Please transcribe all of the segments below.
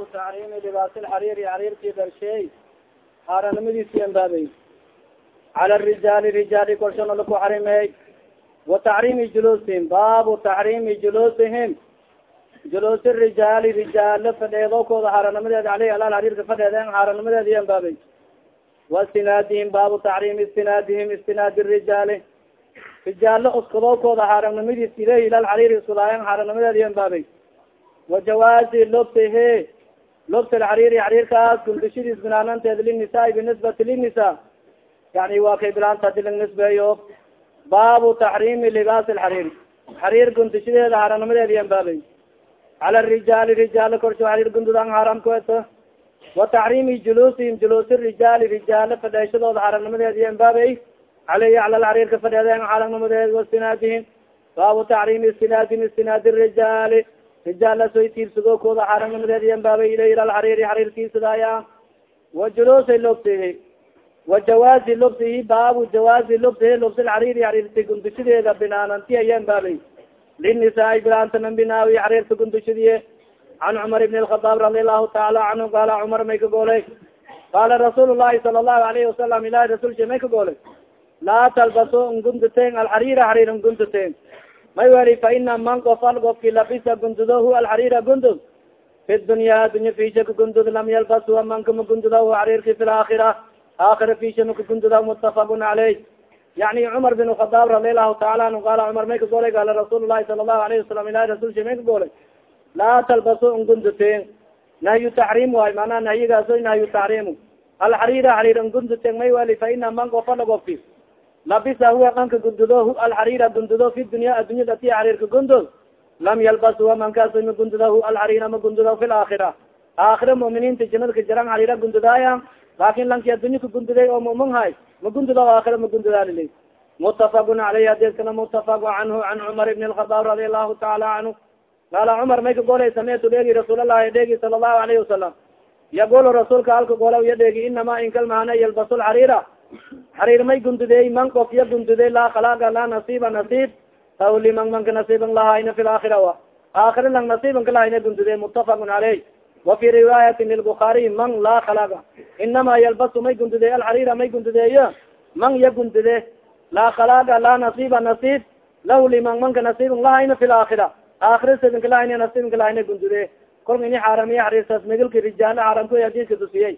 baabu tacriimi libaasil xariiri xariirkii darsheey xaaranimadiisi anbaabey cala rijaali rijaali korshana laku xarimeey wa tacriimi juluusihim baabu tacriimi juluusihim. Juluusi rijaali rijaalo fadheedokooda xaaranimadeed aleyh alaal xariirka fadheedeen xaaranimadeedi anbaabey wa istinaadihim baabu tacriimi istinaadihim istinaadi rijaali. Rijaalo uskadokooda xaaranimadiis ileyh ilal xariiri iskudaayan xaaranimadeedi anbaabey wajawaazi lobtahe lobta alxariiri xariirkaas gundashadiis binaananteed linisaai binisbati linisa yani waa kay bilaanta hadi lang nisbeeyo baabu taxriimi libaas alxariiri xariir gundashadeeda haaranimadeedi anbaabay cala rijaali rijaala korsho xariir gundudan haramkoeto wa taxriimi juluusihim juluusi rijaali rijaalo fadheeshadooda haaranimadeedi anbaabay caleyhi cala lxariirka fadheedeen haaranimadeed wastinaadihim baabu taxriimi istinaadihim istinaadi rijaali rijaalasoy tiirsadokooda xaaranimadeedi anbaabay ilay ila lxariiri xariirkiisadaaya wa juluusa lobtihi wa jawaazi lobtihi baabu jawaazi lobtihi lobsi lxariiri xariirta gundushadeeda binaananti aya anbaabay linisaai bilaantanan binaawi xariirta gundashadiye can cumar ibn lkhadaab radi allahu taala canhu qaala cumar may ka goolay qaala rasuul llahi sala allahu alayhi wasalam ilahi rasulsha may ka goolay laa talbaso ngunduten alxariira xariir ngunduten may weli fa ina man gofal gofki labisa gundudo hu alxariira gundud. Fi dunya dunya fisha ka gundud lam yalbas hua mankama gunduda hu xariirki fi laakhira aakhira fisha maka gunduda mutafaqun caleyh yani cumar bin khadaab radi allahu taala anhu qaala cumar may ka golay gaala rasuul lahi sala allahu alayhi wasalam ilahi rasulsha may ka golay laa talbaso ngunduten nahyu taxriim waay manaa nahyigaaso nahyu taxriimu alxariira xariir ngunduten may weli fa ina man gofala labisa huwa anka gundudo alxariira gundudo fi dunya addunyada ti xariirka gundud lam yalbas huwa mankaas ma gunduda hu alxariira ma gundudo fi laakhira aakhira muminiinta janadka jaran xariira gundudaaya laakin lanki addunya ka gunduday oo mumin hay ma gundudo aakhira ma gundudaalili mutafaqun caleyh adeeskana mutafaq canhu can cumar ibn lkhadaab radi allahu taala canhu qaala cumar may ka golay sametu dheegi rasuulallahi dheegi sala allahu alayhi wasalam yagolo rasuulka halka gola ya dheegi inama inkalmahana yalbasu lxariira xariir may gundudeey man qof ya gunduday laa khalaaga laa nasiiba nasiib aw liman manka nasiiban lahayna fi laakhira a aakhira lang nasiiban kalahayna gundude mutafaqun caleyh wa fi riwaayati lilbukaariy man laa khalaaga inama yalbasu may gundudeey alxariira may gundudeeyo man ya gundude laa khalaaga laa nasiiba nasiib lahu liman manka nasiiban lahayna fi laakhira aakhira sabin kalahayna nasiiban kalahayna gundude kolka ini xaaramiya xariirsaas megalka rijaalo xaaramku hadiiska tusiyey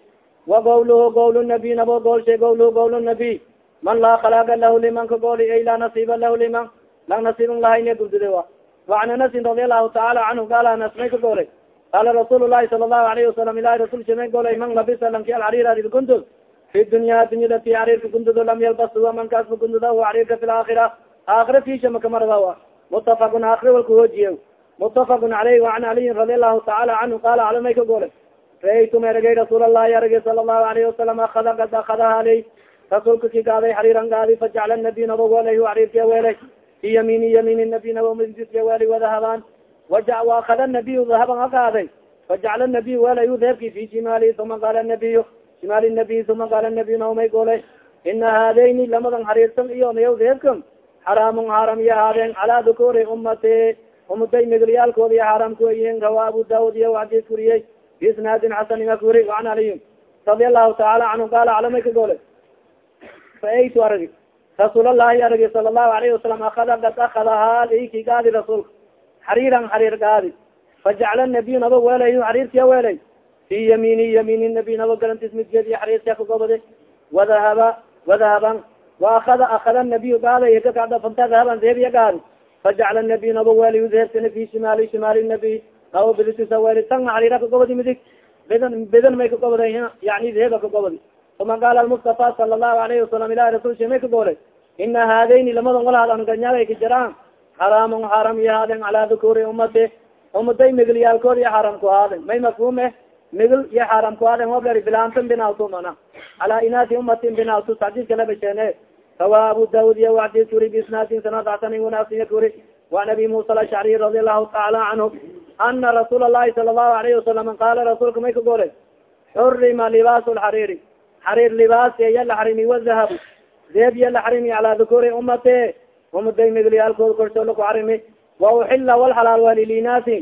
gawluhu gawl nabiy nabo goolshay gawluhu gawl nabiy man laa khalaaga lahu liman ka gooli ay laa nasiiba lahu liman. Lang nasiiban lahayne guldude wa waan anasin radi allahu taala canhu qaala anas may ka goolay qaala rasuul lahi sala allahu alayhi wasalam ilahi rasul shamay goolay man labisa lanki alxariir arir gundud fi dunya dunyada ti xariirka gundudo lam yalbas huwa mankaas ma gunduda xariirka fi laakhira aakhira fisha makamaradawa mutafaqun aakhira walka hoojiye mutafaqun caleyh waan caliyin radi allahu taala canhu qaala cala may ka goolay raaytum eragay rasuul allahi aragay sala allahu alayhi wasalam akada kad akadaha aley rasuulka ki gaaday xariiran gaadi fajacla nabiy naba welay xariirkia weelay fi yamiini yamiin nabiy naba midisya weelay wadahabaan waja waakada nabiy dahaban akaaday fajacla nabiy weelay deebki fi shimaali uma qaala nabiy shimaali nabiy uma qaala nabiy naomay goolay ina haadayni lamadan xariirsan iyo nayaw deebkan xaraamun xaaram iyo haadeen calaa dukuri ummati umuday migliyaalkoodi xaaram kuwayihin rawa abu daud iyo xadiis kuriyey bisnaadin xasan ima kuri an aliy radi allahu taala canhu qaala calamay ka goole faaytu aragi rasuulalahi aragi sala allahu alayhi wasalam akada kad akadahaa iki gaadi rasuulka xariiran xariir gaadi fajacla nabiy naba weelay xariirkiya weelay fi yamiini yamiini nabiy naba galantis midgeedi xariirkia kagobade wadahaba wadahaban waakada akada nabiy gaaday kakadafanta dahaban deebiya gaadi fajacla nabiy naba weelay deebsina fi shimaali shimaali nabiy aw tang xariira kagobadi midig bedan bedan may kagobada yani deeba kagobadi uma qaala almustafa sala allahu alayhi wasalam ilahi rasul sha may ka goolay ina haadayni lamadan walhadan ganyaagay ka jaraan xaraamun xaaram iyo haaden calaa dukuri ummati umaday migilyaalkood iyo xaaram ku haaden may mafhume migil iyo xaaram ku haaden hobler bilaantan binawtu mana calaa inaati umatin binawtu xadiiska la basheene rawa abu daud iyo waxdis kuri bisnaadin sanad xasanin wanaasiya kuri waan abi musa alashcari radi allahu taala canhu ana rasuul allahi sala allahu alayhi wasalam qaala rasuulka may ka goolay xurima libaas lxariiri xariir libaas ya la xarimi wadahab deeb ya la xarimi calaa dukuri umate umaday migliyaalkood korshoo laku xarimi wa uxila walxalaal wali linaasi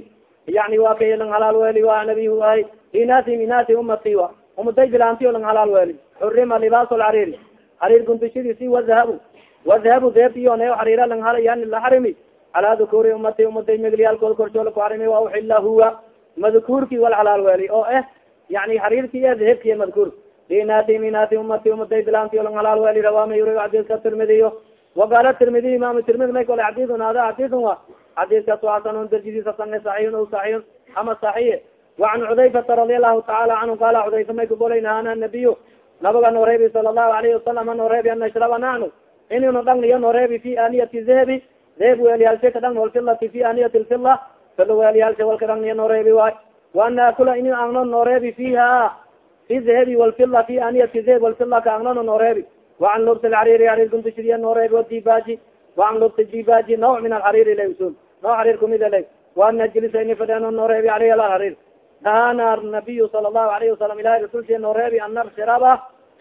yani wa kay lang halaal weli wa nabi ay inaasi inaasi umati wa umaday bilaantiyo lang halaal weli xurima libaas lxariiri xariir guntushadiisi wadahabu wadahabu deebtiyo neo xariira lang yani la xarimi calaa dukuri umati umaday megliyaalkooda korshoola ku xarimi wa uxila huwa. Madkuurki wal halaal weli oo eh yani xariirki e dahebki madkuur. Inaati inaati umati umaday bilaantiyo lang halaal weli rawama yuri xadiiska tirmidiyo waqaala tirmidiy imam tirmidi may kole xadiun hada xadiun wa xadiiskaas hasanun darjidiis hasan saxiixun o saxiixun ama saxiix. Wacan cudayfata radi allahu taala canhu qala cudayfa may kagolayna ana nabiyu nabaga nooreebi sala allahu alayhi wasalam nooreebi an nashraba nahnu ininu dhangniyo nooreebi fi aaniyati zehebi zeheb weeliyaalshe ka dhang walfilati fi aaniyati lfila filo weeliyaalshe walka dhangniyo nooreebi waay waan naakula inin angno nooreebi fiha fi zehebi walfila fi aaniyati zeheb walfila ka angnono nooreebi waan lubs alxariiri xariir kuntushidiya nooreebi wadibaji waan lubs dibaji nawc min alxariiri la usul naw xariir kumid lay waan najlisa ini fadheeno nooreebi aleyh alxariir nahana nabiyu sala allahu alayhi wasalam ilahi rasulsi nooreebi an nabshiraba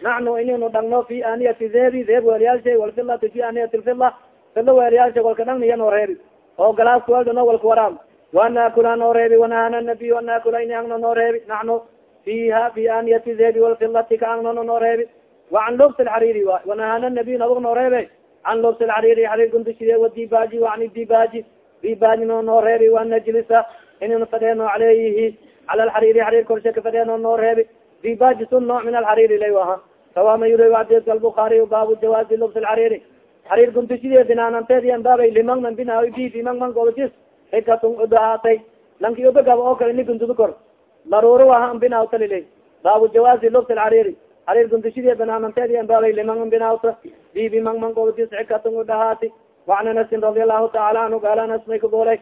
naxnu ininu dhangno fi aaniyati zehebi zeheb weeliyaalsha walfilati fi aaniyati lfila sida weeryaasha kolka dang niya nooreebi oo galaaskawalda no walka waraam wanakula nooreebi wanahana nabiy anakula ini angno nooreebi nano fiha fi aniyati zebi walfilati ka angnono nooreebi waan lobsi lxariiri wa wanahana nabiy nabag nooreebe an lobsi lxariiri xariir gundushiye wadibaji waani dibaji dibaji. No nooreebi wanajlisa inina fadheeno caleyhi cala lxariiri xariir korshe ka fadheeno nooreebi dibaji sun no min alxariiri lay aha sawa ma yuri adidka albukaariy baabu jawaazi lobsi lxariiri xarir gundushide binaananteedian baabay liman man bina bi biman man golojis xikatun udahaatay lanki ubagaba oo kale ini gundudu kor daruuro aha bina talilay baabu jawaazi lobs اxariri xariir gundishidii banaananteedi anbaabay liman binawta bibi man man goltis xikatun udhahaati وan anasin radi allahu taala anhu gaal anas may kagoolay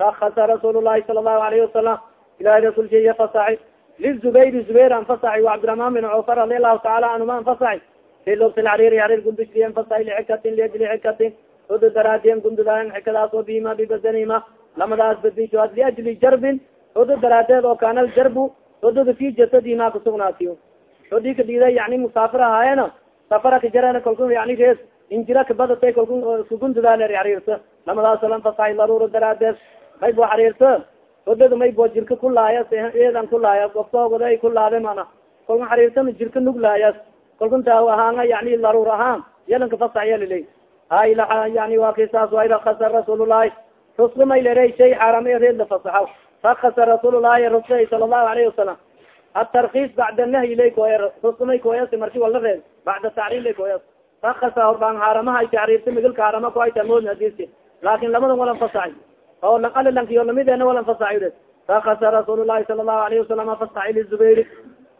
rakasa rasuul lahi sala الlahu alayhi wasalam ilahi rasul sheiya fasaxi lizubayr zubayr anfasaxi وcabdiraحman bin cufar radi allahu taala anhuma anfasaxi fi lubs lxariiri xariir gundishidi anfasaxi lixikatin liajli xikatin udu daraadiyan gundudaayan xikadaas oo bima bibadanima lamadaas badishoad liajli jarbin udu daraadeed oo kaana aljarbu ududa fi jasadima kusugnaatiyo odi ka dhida yani musaafir ahaayena safara ka jarana kalku yani rees injira kabadatay kalku kugundudaale xariirsa lamadaas lan fasahay daruuro daraadeed may bo xariirsa odada may bo jirka kulaayas eedan kulaayas oftoogada kulaade mana kalku xariirsana jirka nuglaayas kalku taaw ahaanga yani daruur ahaan yalanka fasaxya lilay hay yani waa kay saas way rakasa rasuulullahi rusla may lere shay xaram reed la fasaxaw rakasa rasuulullahi rusla sala allahu alayhi wasalam atarkis bacda nahyi lay koya rusumay koyas marki wala reeb bacda tacriim lay koyas rakasa horbaan haaramaha ay tacriirta migilka haarama ku ayta mood hadiski laakin lamadan walan fasaxay oo lang lamideena walan fasaxay ure rakasa rasuul llahi sala allahu alayhi wasalam fasaxay lizubayr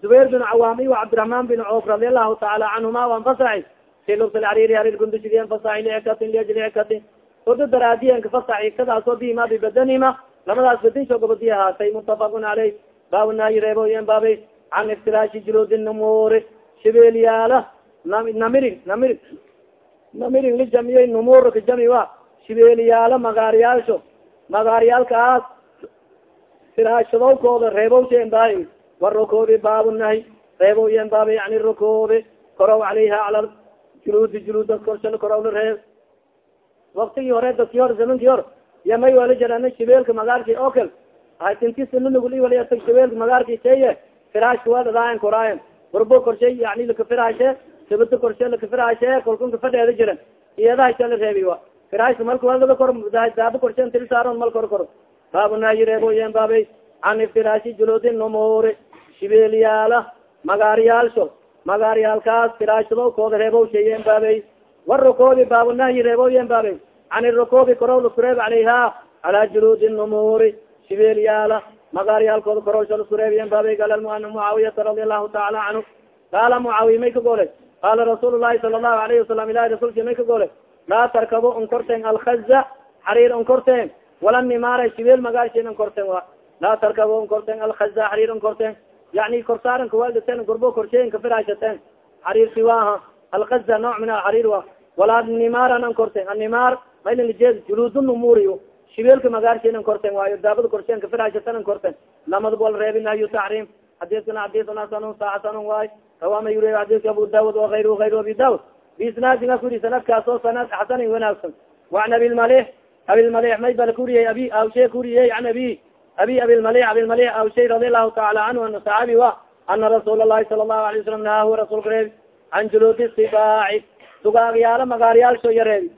zubayr bin cawaami wa cabdiraحman bin coof radi allahu taala canhuma wan fasaxay si lubs lxariiri harir gundushidiyan fasaxay liikatin liajli ikatin odo daraadiyanka fasaxay kadaasoo bima bibadanima lamadaas badinshoo gabadi ahaatay mutafaqun caleyh baabu naayi reeboyen baabay can iftiraashi juruudi numuuri shibeelyaala namirin namirin. Namirin lijamiyey numuur kajami wa. Shibeelyaala magaaryaalsho magaaryaalkaas firaashadowkooda reebowshen baay warukoobi baabu nahy reeboyen baabay yani rukoobi korow calayha cala juluudi juluuda korshal korowla reeb waktigii hore dadkii hor zamankii hor iyo may wala jarana shibeelka magaarki okal hatintisanunugulwaltag shibeelka magaarki sheye firaashka waa dhadaayan koraayan warbo korshay yani lakafiraashe sabata korshe lakafiraashe kolkun kafadheeda jiran. Iyadaha la reebi wa firaashka marka waa laga kor daaba korshe til saaron mal kor koro baabu naayi reeboyen baabay can iftiraashi juluudi numuuri shibeelyaala magaaryaalsho magaaryaalkaas firaashado kooda reebow sheeyen baabay. Warukoobi baabu nahyi reeboyen baabay. Can irukoobi korow laskureeb calayha calaa juluudi numuuri. Shibeelyaala magaaryaalkooda korowsha laskureebiyen baabay. Gaala muana mucaawiyata radi allahu taala canhu. Qaala mucaawiya may ka goolay qaala rasuul lahi sala allahu alayhi wasalam ilahi rasulki may ka goolay laa tarkabo unkorten alkaza xariir unkorten wala nimaara shibeel magaashin unkorten wa? Laa tarkabo unkorten alkaza xariir unkorten yani korsaaran kawaaldaten gorbo korsheyin kafiraashaten xariirki waaha alkaza nooc min alxariir wa walaa nimaaran an korten animaar maylangajed juluud numuriy shibeelka magaarshin an korten waayo daabada korshen kafiraashatan an korten lamada bol reebi nahyu taxriim xadiskana xadisun hasanun sa hasanun waay rawama yuri xadiska abu daawud waayr ayr abi daawud biisnaadinga kuri sanadkaas sanad xasanin wanaagsan waan abilmalix abilmalix may bal kuriyey abi awshee kuriyey an abi abi abilmali abilmali awshay radi allahu taala canhu ana saxaabi wa ana rasuul lahi sala allahu alayه wasalam nahahu rasuulka reebi can juluudi sibaaci dugaagyaalo magaaryaalsho ya reebi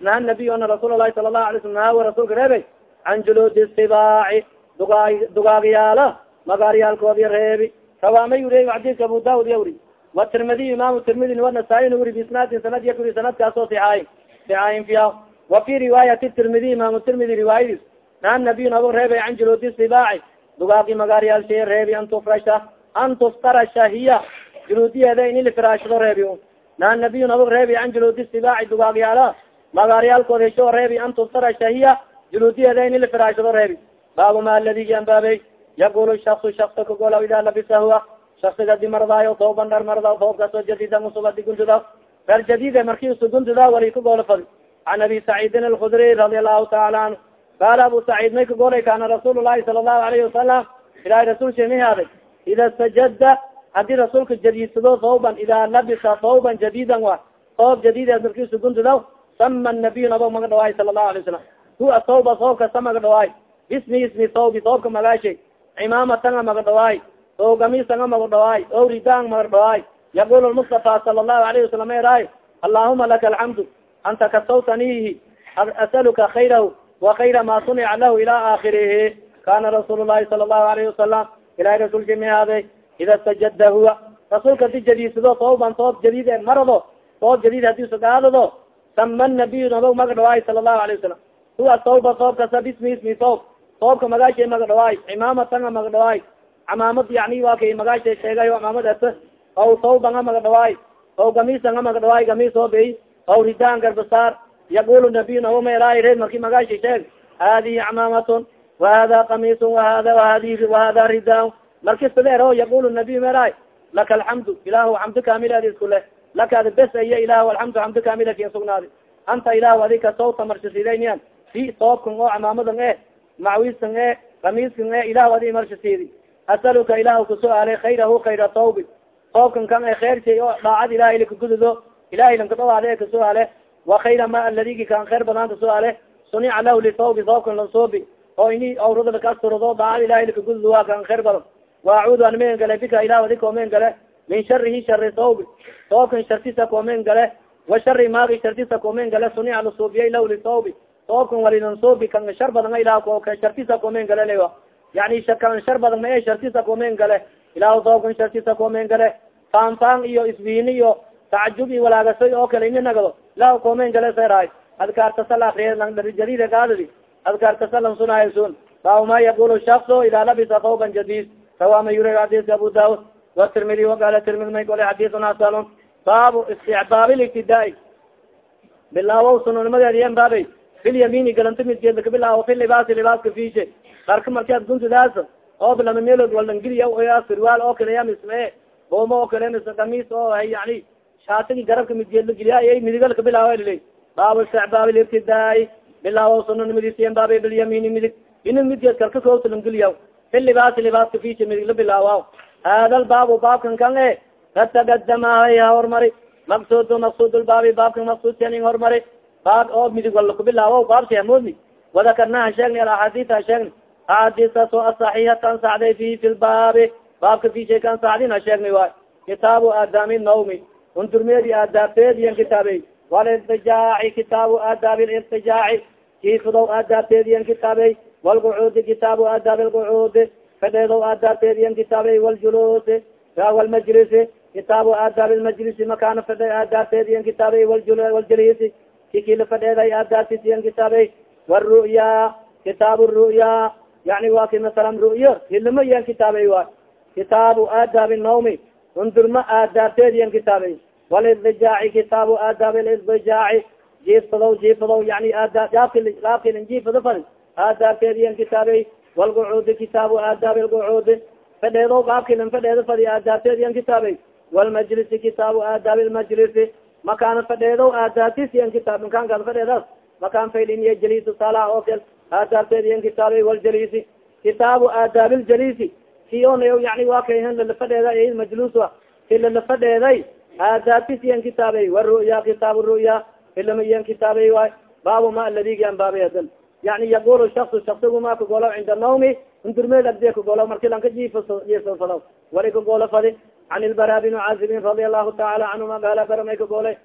naha nabiy ana rasuul lahi sala lahu alay slam nahahu rasuulka reebe can juluudi sibaaci dugaa dugaagyaalo magaaryaalkoodiya reebi rawaamay uriy xadiidka abu daud ya uri watirmidiy imaamu tirmidi wanasaayi uri bisnaadin sanad ya uri sanadkaasoo sixaayin sixaayin fiya wa fi riwaayati tirmidiy imaamu tirmidi riwaayadiis naha nabiy nabo reebay can juluudi sibaaci dugaagi magaaryaalshay reebi an tufrasha an tuftarasha hiya. Juluudiyeeda in ilifiraashado reebi naha nabiy nabo reebi can juluudi sibaaci dugaagyaala magaaryaalkood hesho reebi an tuftarasha hiya. Juluudiyeeda in ilifiraashado reebi. Baabu ma aladi anbaabey yaqul shaksu shaksa kagolaw ida labisa huwa. Shaksiga di mardaayo tooban dhar marda toobkaasoo jadiida usub adi guntuda dhar jadiide marki usu guntuda wali kagoola fadi can abi saciidin alkhudriy radi allahu taala canhu qaala abu saciid may kagolay kaana rasuul lahi sala allahu alayhi wasalam ilahay rasuulsha may haaday ida stajada haddii rasuulka jadiidsado thawban ida labisa thawban jadiidan wa thoob jadiide marki usu guntuda sama nabiy nabo maga dhawaay sala allahu alay wasalam hua thawba thoobkasa maga dhawaay ismi ismi thawbi thoobka magaashay cimamatanga maga dhawaay o gamisanga maga dhawaay o ridang maga dhawaay yaqul mustafa sala allahu alayhi wasalam eraay allahuma laka alxamdu anta kasawtanihi asaluka khayrahu wa khayra ma sunica lahu ila aakirihi kana rasuul lahi sala allahu alayhi wasalam ilahay rasuulki may haade ida stajada huwa rasuulka di jadiidsado tooban toob jadiid e marado toob jadiid haddii sagaadado sama nabiy nabo maga dhawaay sala allahu alayhi wasalam huwa tawba toob kasa bismi ismi toob toobka magaashay maga dhawaay cimaamatanga maga dhawaay camaamad yani waa kay magaashay sheegayo camaamad ata aw tawbanga maga dhawaay aw gamisanga maga dhawaay gamis oo bey aw ridaan garbasaar yaqulu nabiy nahumaelaayi reed marki magaashay sheeg hadihi cmaamatun wahada kamisun wahada wahadi wahada ridaan marki sideero yaqulu nabiy melaay laka alxamdu ilahu xamdi kamiladi isku leh laka ad bes iya ilahu alxamdu xamdi kamila kin sugnaadi anta ilahu adika sawta marsisidayniyan fi toobkan oo camaamadan e macwisan e kamiiskan e ilahu adi marshasidi asaluka ilahu kusuaale khayrahu khayra tawbi toobkan kan e kheershay oo daacad ilahay lakagududo ilahay lankadawaade e kasuaale wa khayra ma aladigi kan kheer badan kasuaale sunica lahu litawbi toobkan lansoobi oo ini awrada lakasturado daacad ilahay lakagududo waa kan kheer badan. Wa acuudu an meen gale bika ilahu adi koo meen gale min sharihi shari tawbi toobkan shartisa koo meen gale wa shari maagi shartisa koo meen gale sunica lasuubiyay lahu litawbi toobkan walinansobi kan shar badan ilah shartisa komen gale lewa yani kan shar badan ma e shartisa komen gale. Ilah toobkan shartisa komen gale. Faanfaan iyo isbiini iyo tacajub iyo walaagasay oo kale ini nagado ilah komen gale seraay adkaartasal akriye gaadadi adkaartasalan sunaayo sun baabu ma yaqulu shakso ida labisa tawban jadid rawama yuri xadiska abu daud watirmidi waqala tirmidi may gole xadisun hasanun baabu isticbaab libtidaa bilaawo sunanimadeedi yan baabay filyamini galanta midgeed lakabilaawo fi libaasi libaaska fishe darka markaad guntidaas oo lama meelood walangeliya sirwaal oo kale yamisme boomo oo kale mis kamis oo yani shaatigi garabka midgeed lageliya ay midiga lakabilaawo lilay baabu istixbaab libtidaai bilaawo sunanimadiisiyan baabay bilyamini midig ina midgeed karka koota langeliya fi libaasi libaaska fishe midig la bilaawa hada lbaabu baabkan kan e katagadamaa hormari maqsud maqsud lbaabi baabkan maqsudkanin hormari baab oo midig wala kubilaawo baabsi hamoodni wadakarna ha sheegni alaxaadiis ha sheegni axaadiistaas oo asaxiixata ansaxday fi fi lbaabi baabka fi shay ka ansaxdin ha sheegni waay kitaabu aadaami nawmi undurmeedi aadaabteediyan kitaabey walirtijaaci kitaabu aadaabi lirtijaaci kiifudow aadaabteediyan kitaabey walgucuudi kitaabu aadaabi lgucuudi fadheedow aadaabteediyan kitaabey waljuluusi walmajlisi kitaabu aadaabi lmajlisi makaana fadhe aadaabteediyan kitaabey waljaliisi kikila fadheeday aadaabtisiyan kitaabey wru'ya kitaab ru'ya. Yani wa ki masalan ru'yo hilimo yan kitaabey wa kitaabu aadaabi nawmi undurma aadaabteediyan kitaabey walidijaaci kitaabu aadaabi lidijaaci jiifsadow jiifadow yani aadaab yaabkilin jiifado fadi aadaabteediyan kitaabey walgucuudi kitaabu aadaabi lgucuudi fadheedow qaabkilin fadheedo fadi aadaabteediyan kitaabey walmajlisi kitaabu aadaabi lmajlisi makaan fadheedow aadaabtisiyan kitaab makaankaad fadheedaas makaan fayliniya jaliis sala oo kal aadaabteediyan kitaabey waljaliisi kitaabu aadaabi ljalisi ki on yani waa kay lalafadheeda majluus a ki lalafadheeday aadaabtisiyan kitaabey waru'ya kitaabu ru'ya ilamiyan kitaabey waay baabu ma aladigian baabay hadan. Yani yaqul shaksu shaksigu kagolo cinda nawmi undurmeed agdee kagolo marki lanka jiifjiifsafado wali kagolo fadi can ilbara binu caazibin radia allahu taala canhuma gaala bara may kagolay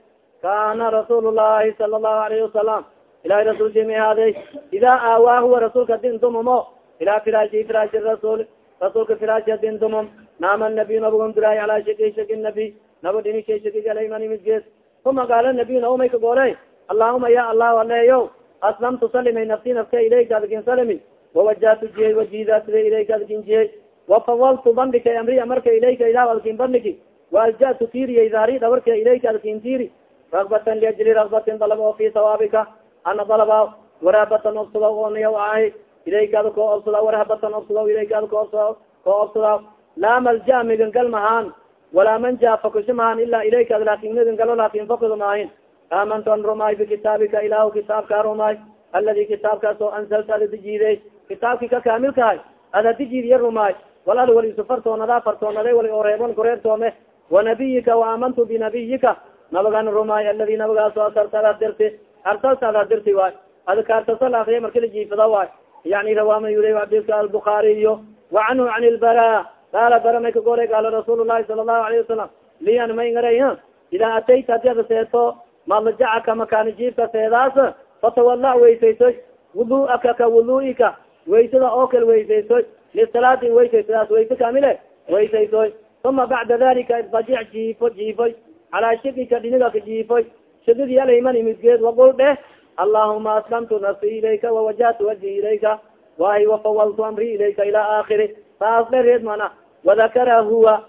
kana rasuul llahi sala allahu alayhi wasalam ilahi rasulki may haaday ida aawaa huwa rasuulka din dumamo ilaa firaashi firaashi rasuul rasuulka firaashi dumam naama nabiy nabigon duraay alaa shaki shaki nabi naba dhini shay shaki galayman midgees uma gaala nabiy naumay kagolay allahuma ya allah aleeyo aslamtu salimay nafsi nafka ilayka adkin salimi wawajahtu jiyey wajidaasida ilayka adkin jiyey wafawaltu bandhika amri amarka ilayka ilah adkin bandhiki waaljatu tiriya daari dhabarka ilayka adkin tiri. Ragbatan liajli ragbatin dalab oo fi sawaabika ana dalaba warabatan obsada ooniya ahi ilayka ada koo obsada warhabatan obsada ilayka ada ko obsada koo obsada laa malja migangal mahaan walaa manja fakusho mahaan ila ilayka ad laakin migangalo laakin fakudo maahin amantu an rumaay bikitaabika ilahu kitaabka rumaay aladi kitaabkaas oo ansalta ada dijiiday kitaabki ka kaamilkahay ada dijiidiya rumaay wal ad wali isu fartoonadaa fartoonaday wali reebon kureertoome wanabiyika waamantu binabiyika nabagan rumaay aladi nabagaas oo asarta ada dirti arsalta ada dirti waay adkaartasal akriya marki la jiifada waay yani rawama yuri xadiska albukaariyo wa canhu can ilbara qaala bara may ka goray qaala rasuul lahi sala allahu alayhi wasalam lian may ngaray idaa atayta hadi ada seeto malajacaka makaani jiifka seedaas fatawala weysaysoy wuduaka ka wuduika waysada oo kale weysaysoy lisalaati weysaysodaas wayse kamile weysaysoy uma bacda dalika idbajic jiifo jiifoy calaa shikika dhinigaka jiifoy shididi alayman midgeed waqul dheh allahuma aslamtu nafsi ilayka wawajahtu wajhi ilayka wahi wafawaltu amri ilayka ila aakiri saas dhereed mana wadakara huwa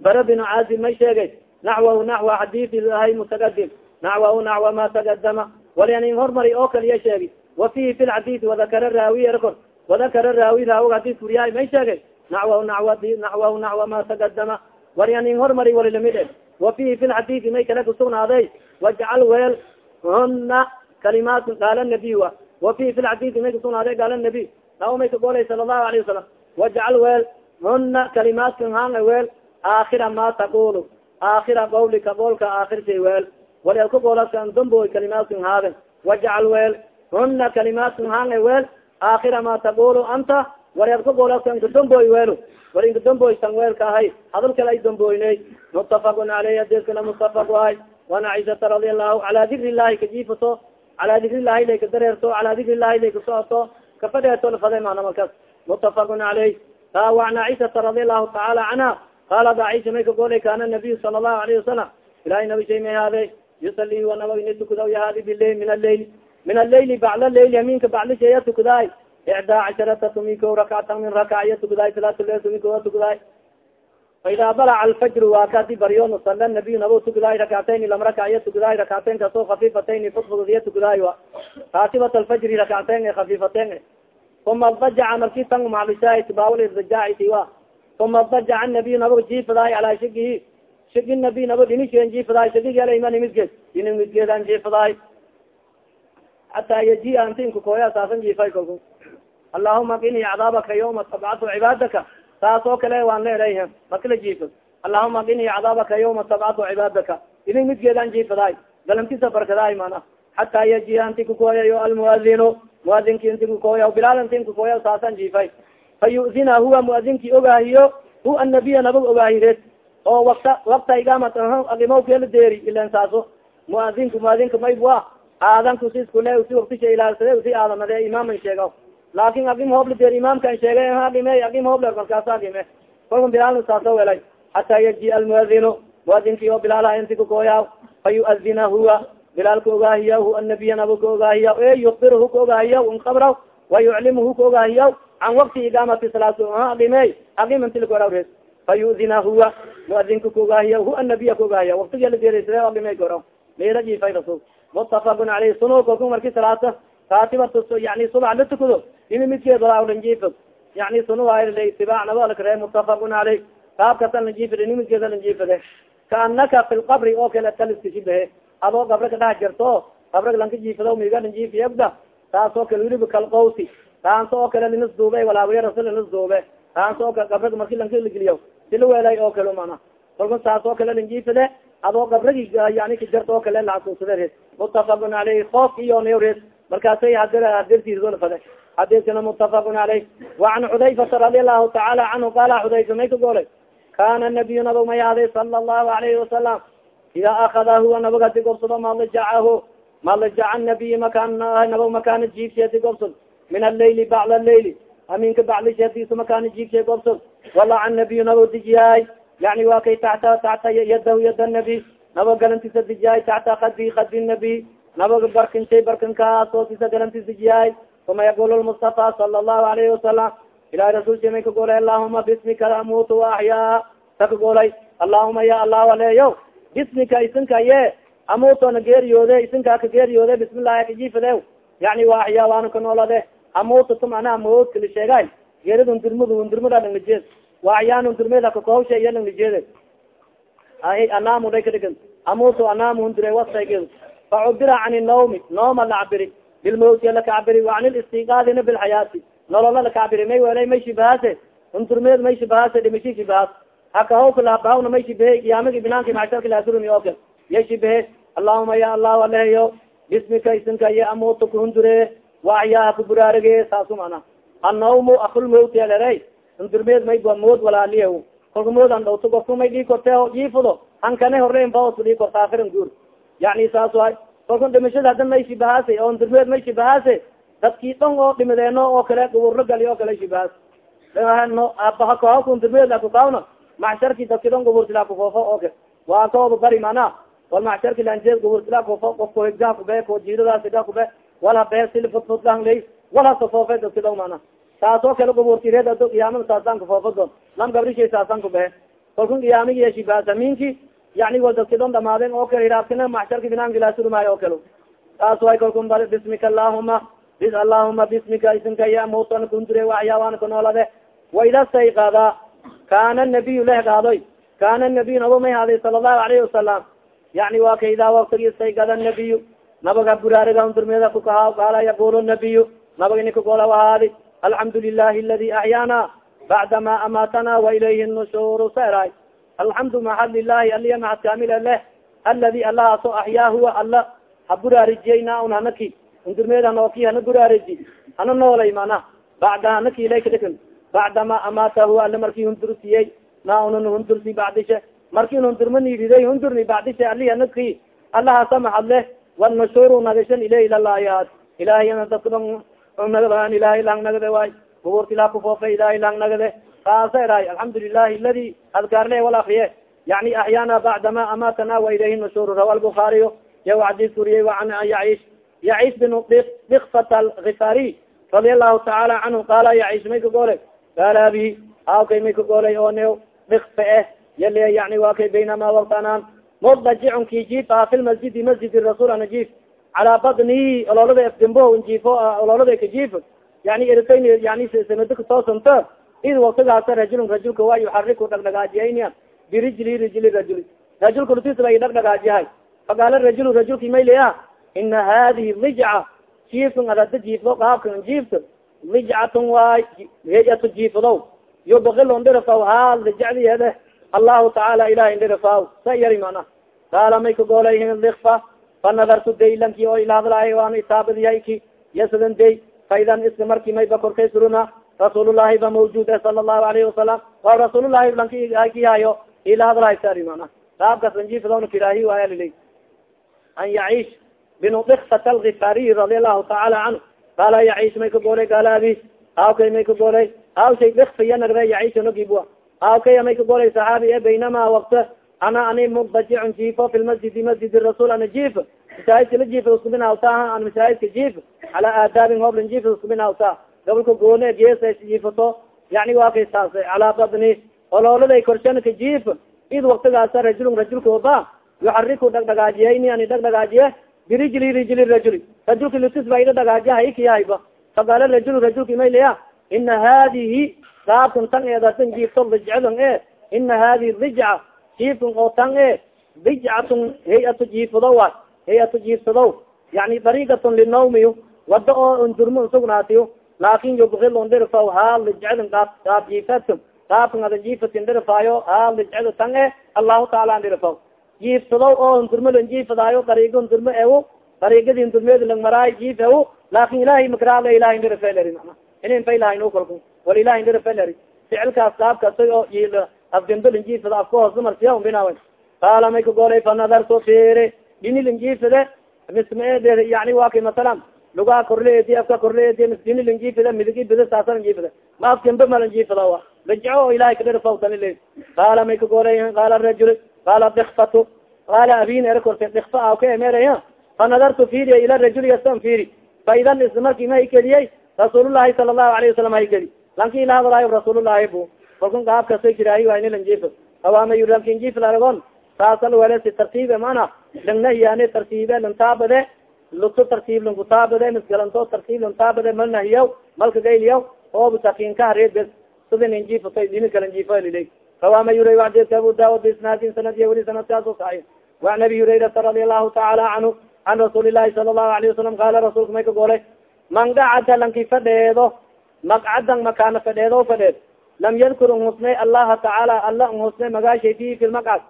bara binu caazib may sheegay naxwahu naxwa xadiidi ahay mutaqadim naxwahu naxwa ma tagadama walianin hormari oo kaliya sheegi wa fihi fi lxadiidi wadakara raawi erkor wadakara raawi raawig hadis kuriyahay may sheegay naxwahu nawa naxwahu naxwa ma tagadama walianin hormari wali la mid e wa fihi fi lxadiidi may kale kusugnaaday wajcal weel huna kalimaat qaala nabiy wa wa fihi fi lxadiidi may kusugnaaday qaala nabiy nao may kagolay sala allahu alayhi wasalam wajcal weel huna kalimaatkan hanga weel aakhira ma taqulu aakira qawlika qolka aakir shay weel. Wali alka goolasan damboy kalimaatkan haaden wajcal weel huna kalimaatkan hanga weel aakira ma taqulu anta. Wali alka goolasan kadamboy weelo wali kadamboy san weelka ahay. Hadal kale ay damboyney mutafaqun aleyh hadiskana mutafaq ahay. Wan caishata radi allahu cala dikri llahi kajiifato cala dikri llahi lay kadareerto cala dikri llahi lay ka socoto kafadheeto lafade mana markas mutafaqun aleyh ta wan caishata radi allahu tacaala canha qaala daisha may kagolay kana nabiyu sala allahu alayhi wasalam ilahay nabi shay may haade yusali wanaba ina tukudaw yahaadi bileyl min aleyl min aleyli bacda leyl yaminka bacda shaya tukudaay icdaa casharata tumiko rakcatan min rakacya tukudaay salaatulel tumiko tukudaay faida balaca alfajru waa kadi baryo nusala nabiy nabo tukudaay rakcatayn lam rakacya tukudaay rakcatayn kaso kafifatayn fudfududya tukudaay wa kaatibat alfajri rakcatayn e kafifatayn uma dajaca marki tan maclishaay tibaawal irdajaaciti wa uma dajaca nabiy nabo jiifadaay calaa shigihi shigi nabiy nabo dhinishen jiifadaay midgeed dini midgeedan jiifadaay hataa yajia antinku koya saasan jiifay kolku allahuma qini cadaabaka yawma tabcatu cibaadaka saas oo kale waan leelayh makala jiifo allahuma qini cadaabaka yawma tabcatu cibaadaka idin midgeedan jiifadaay galantisa barkadaay mana hataa yajia anti kukoyayo almuadino muadinki inti kukoya bilaal intin kukoya saasan jiifay. Fa yu'dina huwa muadinki ogaahiyo hu anabiya nabag ogaahireed. Oo wakta wakta igaamat alimaw kela deeri ilan saaso. Muadinku muadinka maybwa aadanku si iskule si waktisha ilaalsade si aadamade imaaman sheega laakin agim hoob la deer imaamkan sheegay agime agim hoobler markaas agime kolka bilaal saaso welay. Hataa yaji almuadino muadinki oo bilaalaha inti kakooya fa yuadina huwa bilaalka ogaahiya hu anabiya naba ka ogaahiya e yukbirhu ka ogaahiya inkabraw wa yuclimuhu ka ogaahiya can wakti igaamati salaat agime agim inti lakorares fa yu'dina huwa muadinka ka ogaahiya hu anabiya ka ogaahiya waktiga la deersade agime goro meera jiifay rasul mutafaqun aleyh suno kolku marki salaata kaatibat yani subax la tukado imi midkeed walaalanjiifo yani sunu waayla itibaac nabalakare mutafaqun aleyh kaabkasa lanjiifade ini midkeeda lanjiifade kaanaka fi lqabri oo kale taliskashibahe adoo qabra ka dhex jirto qabra lanka jiifado miga lanjiifiyagda taas kale wiliba kalqowsi taansa oo kale linas duube walaawiya rasul linas duube taansa oo kale qabraga marki lanka lageliyo sila weelay oo kale mana. Kolka taas oo kale lanjiifade adoo qabragi yani kajarta oo kale laxasuusade res mutafaqun aleyh koof iyo nres markaasay hadirtiisgolfade xadiiskana mutafaqun caleyh wacan xudayfata radi allahu tacaala canhu qaala xudayfa may ka golay kana nabiyu nabag may aday sala allahu alayhi wasalam ida akada huwa nabag hadi gobsado madlajacahu madlajaca nabiy makaan nabag makaana jiifsi hadi gobsod min allayli bacd allayli aminka bacdishadiisu makaana jiifshe gobsod walaca nabiyu nabag dijiyaay yani waa kay taxta taxta yadahu yada nabi nabag galantiisa dijiyaay taxta kadi kadi nabi nabag barkinshay barkinkaas hoosisa galantiis dijiyaay uma yaqul lmustafa sala allahu alayhi wasalam ilahi rasulka may ka golay allahuma bismika amutu waaxyaa ta ka golay allahuma ya allah aleeyo bismika isinka ye. Amutona geeriyoode isinkaa ka geeriyoode bismillahi kajiifade yani waa axyaa waana ka noolade. Amutu tu mana amod kala sheegay geerida undurmad undurmada langlajeed waa axyaan undurmeda kakahawsha iya langlajeede anaamu day ka dhigan amutu anaamu hundure wasayge facubira can nawmi nooma la cabiri bilmawti lakacabiri wa can listigaadina bilxayaati nolola lakacabiri may welay may shibahaase. Undurmeed may shibahaase dhimashi shibahaas hakahawkalabahawna may shibahe kiyaamagi binaanki macsharka lasurumi oka ya shibahe allahuma ya allah aleheyo bismika isinka iyo amutu kahundure waaxyaa kaburaarige saasu mana annawmu akulmawti alere undurmeed may mood walaaliya kolka mood an dhawto gofku may dhii korte jiifado hankane horreyn baos dhii korta afiran guur yani saas way kolka dhimashada hadda may shibahaase oo undurmeed may shibahaase dadkii dhon oo dhimadeeno oo kale guburro gali oo kale shibahaas undurmeed akukawna macsharki dadki dhon guburtila kufoofo oke waa kooba bari mana. Wal macsharki lanjeed guburtila kufo ofko higgaha kube ko jiidadaas higga kube wala bee sil futfutlanglay wala kafoofe dadki dhon mana. Taas oo kale guburtireed ado qiyaamada saasaan kufoofo doon. Lam gabrishay saasaan kubehe kalkun qiyaamigi iyo shibahaas aminki yani wa dadki dhon dhamaadeen oo kale hiraabtina macsharki binaankilasurumaayo oo kale taas way kalkun bal bismika allahuma bis allahuma bismika isinka ya mutan kundure waxyaabaana ka noolade. Waida sayqada kana nabiy lehgaadoy kana nabiy nabo may haaday sala allahu alayhi wasalam yani wa ka idaa waktigi saygada nabiy nabaga buraariga hundurmeeda kukahaa qaala yaqul nabiy nabag ini kagola wahaadi alxamdu lilahi aladi axyaana bacdama amatana wailayhi nushur seray alxamdu maxad lilahi aliya maxad leh aladi allahaaso axyaa huwa alla ha buraarijiye un hanaki undurmeed hanooki hana buraariji hana noolay mana bacda hanaki ilaykadhikan bacdama amatahu alla marki hundursiyey na unan hundursi bacdishe marki hundurma niiriday hundurni bacdishe ali hanaki allahasa maxad leh wanashuru nagashan ileh ilalayaad ilahay dadka nagad ilahay lang nagade waay guburti laa kufoofe ilahay lang nagade kaasa eray alxamdu lilahi aladi adkaarle wal akriye yani axyaana bacdama amatana wa ilayhi nashuru rawa lbukaariyo ya xadis kuriyey waan yacish yacish bin bikfat algifari radia allahu tacaala canhu qaala yacish may qaala abi aawkay may ka goolay oo ne bikfa eh yale yani waa kay baynama waktanaan mudajicun kijiifa fi lmasjidi masjidi rasul anajif calaa badnihi ololada efdimbo njifo ololada kajif yani eritayn yani samado katoosanto id waktigaasa rajulun rajulka waa yuxariku dhagdhagaajiyayna birijli rijli rajuli. Rajulka lutis ba dhagdhagaajiyahay faqaala rajul rajulki mayliya ina hadihi lijca jiifkan adada jiifdo qaabkan jiifto lijcatun waay hejatu jiifdo yubkilon dhirafaw ha lijacdiyede allahu tacaala ilahi dhirafaw sa yari mana. Qaala may kagoolay likfa fanadartu daylanki oo ilaadlaay waan itaabadiyayki yasadan day faidan iska marki mayba korkay suruna rasuulullahi ba mawjuud sala allahu alayhi wasalam waa rasuulullahi lankikihayo ilaadlaay sari mana. Qaabkas anjiifdona kiraahi waaya lilay an yaciish binu dikfat algifariy radi allahu tacaala canhu qaala yaciish may ka goolay qaala abi aawkay may ka goolay aawshay dikfiya nagde yaciish nogibua aawkaya may ka goolay saxaabi e baynama wakta ana ani mudajicun jiifo fi lmasjidi masjid rasul ana jiif masaajidka la jiifa iskubinawta an masaajidka jiif calaa aadaabin hoblin jiif iskubinawta gobolka goone geesa jiifato yani waa kay saas calaa badni olooladay korshanka jiif id waktigaasa rajulun rajulka oba yuxariku dhagdhagaajiyayni ani dhagdhagaajiye birijli rijli rajuli. Rajulka lutis ba ida dhagaajiya ikiyahayba faqaala rajul rajulka imayliya ina hadihi saabkan tan eedasan jiifto rijcdan e. Ina hadihi rijca jiifkan oo tan e rijcatun hay'atu jiifado wa hay'atu jiifsado yani dariigatun linawmi wada oo undurmo usugnaatiyo laakin yubkil on dhirfaw haa lijcdan qaab qaab jiifadka qaabkan ada jiifatin dhirfaayo haa lijcda tan e allahu taala an jiifsado oo hundurmo lan jiifadaayo dariiga hundurmo ewo dariigadin dulmeed lang maraay jiif laakin ilahay makraala ilahay ndirafeleri mana inin faylahayn kalku wal ilahay ndirafeleri ficilkaas daabkasay oo afgambelinjiifada afka hoos marsiya binawa qaala may kagolay fanadartu firi dhinilinjiifade mismaede yani wa masalan lugaa korleedi afka korleedi misdinilinjiifada midigi bida saasalanjiifada ma afgambe malanjiifada wa rajico oo ilahay kadhirfawdanile qaala may kagolay qaala rajul qaala dikfatu qaala abin era korte dikfa a ka emeraya fanadartu firiya ila rajul yastan firi faidan is marki ma ikeliyey rasuulullahi sala allahu alayhi wasalam haikeli lanki ila hadalaayo rasuulullahi bu kalkun gaabkasay jiraayi waa inilanjiif awaamaylkinjiiflaragon saasal wele si tartiibe mana langnahiyane tartiibe lantaabade luto tartiib lankutaabade misgalanto tartiib lantaabade mal nahiyaw malka gayliyaw oobu takinka hareed bes sida ninjiifatay dini kalanjiifalilay rawaama yuray wacdeedka abu daawud bisnaadin sanadiya weli sanadkaaso saxi waan abi hurayrata radi allahu tacaala canhu can rasuuli lahi sala allahu alayhi wasalam qaala rasuulka may ka golay man gacada lanki fadheedo maqcadan makaana fadheedo fadheed lam yadkur nhusnay allaha tacaala alla nhusnay magaashay fi fi lmaqcad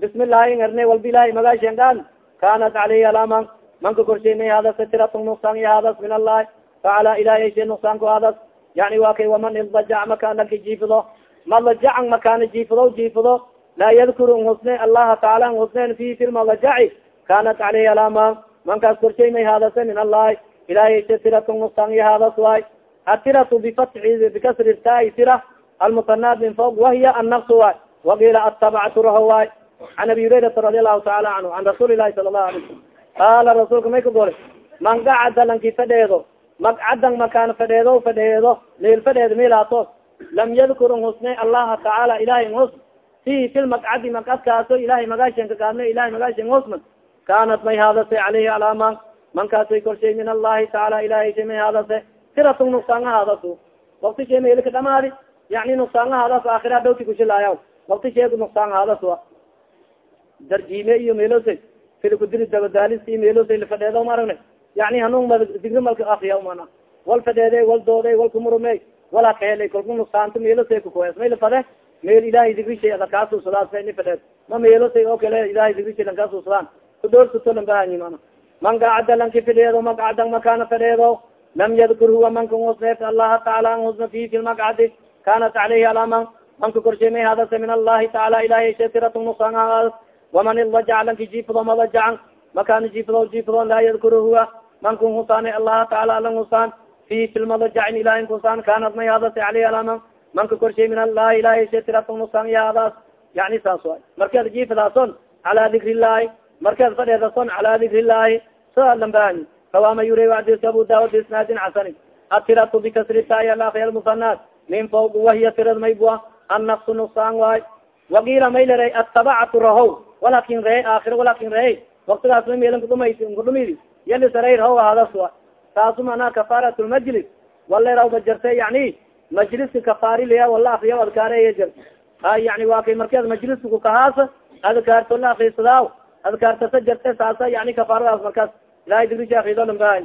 bismi llahi ngerne walba ilahi magaashan gaan kanat caleyhi alaman manka korshay may hadas tiratun nuqsaan iyo hadas min allahi tacaala ilahi shay nuqsaanku hadas yani wa kay waman ildajac makaanalka jiifido madajacan makaana jiifido jiifido laa yadkur nhusnay allaha tacaala nhusnayn fi fi lmadajaci kanat caleyhi alaman mankaas korshay may hadase min allahi. Ilahi shay tiratun nuqsaan iyo hadas waay atiratu bifatxi bikasri taai tira almusanad min fog wahiya annafs waay waqiila atabactu raho waay an abi hurairata radi allahu taala canhu an rasuuli lahi sala lahu alay salam qaala rasuulka may ka gole man gacada lanki fadheedo magcadan makaan fadheedo fadheedo meel fadheedo meelaato lam yadkur nhusnay allaha tacaala ilahay nhus fi fi lmaqcadi maqcadkaaso ilahay magaashan ka gaadna ilahay magaashan husman kanat may haadase caleyhi alaama mankaasay korshay min allahi tacaala ilahay may haadase tiratun nuqsaanga haadasu wakti shay meelika dhamaadi yani nuqsaanga haadas aakhira dhowti kushilaayaw wakti sheeg nuqsaan haadas wa darjime iyo meelose filikudiri dabadaalis iyo meelose lafadheedo ma aragna yani hanun digri malka akriya mana wal fadheede wal doode wal kumurume wala kahela kalku nuqsaanto meelose kukoes may lafade meel ilahay digri shay ada kaasusadaan ni fadheed ma meelose oo kale ilahay digri shay lan kaasusadaan kudhoorsuto lan bahanyi mana man gacada lanki fadheedo magcada makana fadheedo. Lam yadkur huwa manka ngusneef allaha tacaala ngusna fi fi lmaqcadi kanat caleyhi alaman manka korshay may hadase min allahi tacaala ilahay shatiratun nuqsaan hadas waman ilajac lanki jiifado madajacan makana jiifado jiifado laa yadkur huwa manka husaane allaha tacaala ala husaan fi fi lmadajacin ilahi husaan kanat may hadase caleyhi alaman manka korshay min allahi ilahay shatiratun nuqsaan ya hadas yani saas way markeed jiifadaason cala dikri illahi markeed fadheedason cala dikri illahi sa lambani rawama yuri adis abu daud bisnaadin xasani atiratu bikasri taay alakhyar musanad min fawq wahiya tirad maybua annafsu nuqsaan waay wakiila may leray atabacatu rahow walakin ree aakhir walakin ree waktigaas ma meelan kudhumay kudhumidi yali saray rahow hadas wa taasu manaa kafarat lmajlis waleraw bajarte yani majliska kafaari leya wala akriya adkaarey jer ha yani waa kay markeed majliska kukahaas adkaarto la akrisadaaw adkaartasa jarte saasa yani kafaaradaas markaas ilahay digrisha akridolambaa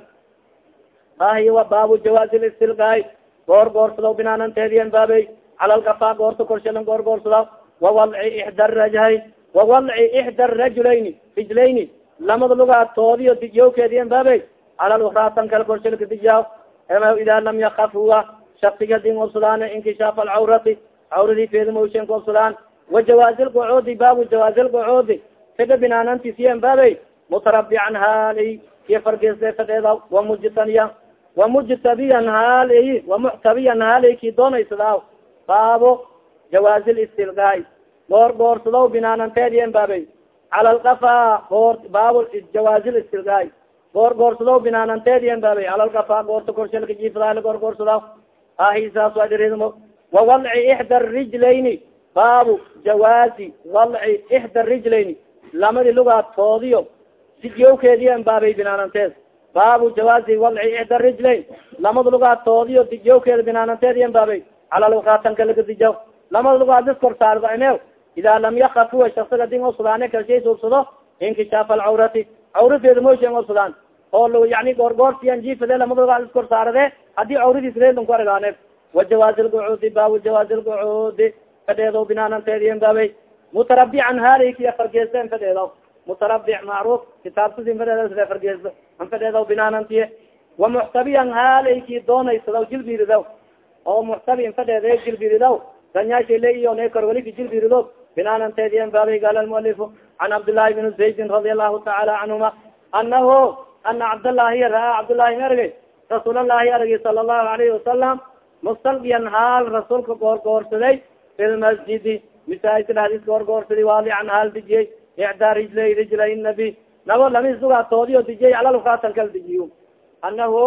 ahiy wa baabu jawaazi listilgaay goor goorsadaw binaananteediyan baabey cala lkafa goorta korshalan goor goorsadaw wawalci ixda rajhay wawalci ixda rajulayni rijlayni lamada lugaa toodiyo dijyawkeediyan baabey cala lukratan kala korshalka dijaaw ida lam yakaf huwa shaksiga din obsadaan inkishaaf alcawrati cawradii feedamoshen ka obsadaan wa jawaazi lqucuudi baabu jawaazi lqucuudi fidha binaanantiisiyan baabey mutarabican haali iyo fargeesle fadheeda wamujtaniya wamujtabiyan haali wamuctabiyan haali ki doonaysada baabo jawaazi listilgaay goor goorsadaw binaananteediyan baabey cala lkafa goor baabo jawaazi goor goorsadaw binaananteediyan baabey cala lkafa goorta korshalka jiifadaala goor goorsadaw ahi saas waa dhiridmo wawalci ixda rijlayni baabu jawaazi walci ixda rijlayni. Lamadi lugaa toodiyo digyawkeediyan baabay binaananteed. Baabu jawaazi walci ixda rijlayn lamada lugaa toodiyo digyawkeeda binaananteediyan baabay. Cala lukaatanka laga dijaw. Lamada lugaa dis kor saardo idaa lam yakaf huwa shaksiga din obsadaane kalshay suubsado inkishaaf alcawrati cawrateeda mooshen obsadaan oo yani goorgoorsiyan jiifade lamada lugaa dis kor saarade haddii cawradiis reedan ku argaane wajawaazi lgucuudi baabu jawaazi lgucuudi fadheedo binaananteediyan baabay. Mutarabican halaykiya fargeeseen fadheedo mutarabic macruf kitaabtasi infadeeda fargeesdo anfadeeda binaanantiye wamuxtabiyan haalayki doonaysadaw jilbiridaw oo muxtabi infadheeda jilbiridaw danyaashale iyo ne korwaliki jilbirido binaananteedi anfaabay gaala almualifu can cabdillaahi bn zaydin radia allahu tacaala canhuma anahu ana cabdallaahi ra'a cabdullaahi argay rasuulallahi argay sala allahu alayhi wasalam mustalbiyan haal rasuulka goorgoorsaday fi lmasjidi masaajidka dhadis goorgoorsaday waadican haal dijiyey icdaa rijlay rijlay nabi nabo lami sugaatoodiyo dijiyey calalfatan kal dijiyo anahu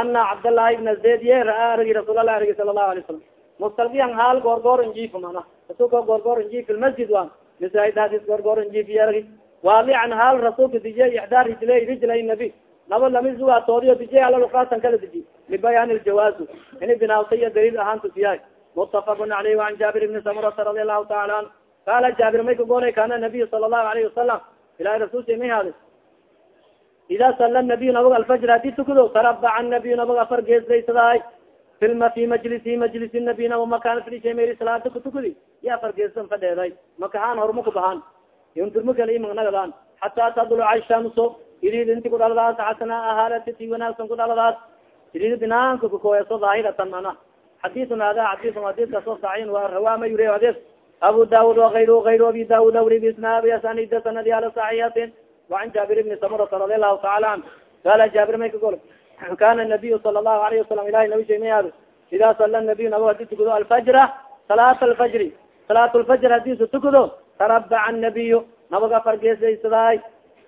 ana cabdallaahi ibna zayd ye ra'a argi rasuulallah argi sala allahu alay salam mustalbiyan haal goorgoor injif mana rasuulka goorgoor injif fi lmasjid wa masaajid hadis goorgoor injif argi waadican haal rasuulka dijiyey icdaa rijlay rijlay nabi. Nabo lami sugaatoodiyo dijiyey calalfatan kala dijiy libayaan ljawaazu ini binaawtaya daliil ahaan tusiyahay mutafaqun alayh an jaabir bni samurata radi allahu taala anhu qaala jaabir may kagoolay kana nabiy sala allahu alayhi wasalam ilahi rasulka may haadi ida sala nabiy nabag alfajr haddii tukado tarabaca nabiy nabag afar geesdaysadahay filma fi majlisi majlisi nabiy naba makaan fadhishay meri salaada kutukadi ya afar geesdan fadheeday. Makahaan horma kubahaan yunturma kala imangnagadan xataa tadluca shamso irid inti kudhaladaas xasana ahalati ti wanaagsan kudhaladaas irid binaanka kukoeso daahiratan mana xadiun hada xadiun hadiskaasoo saxiin wa rawama yure hadis abu daud وغayr غayr abi daud wri bisnabi asanida sanadi ala saxihatin وan jaabir bni samurata radi allahu taala an qala jaabir may ka gol kana nabiy sala الlahu alayه wasalam ilahi nabi shay mayaado ida sala nabiy nabo hadii tukado alfajra salaat alfajri salaat lfajr hadiisu tukado tarabaca nabiy nabaga fargeesaysaday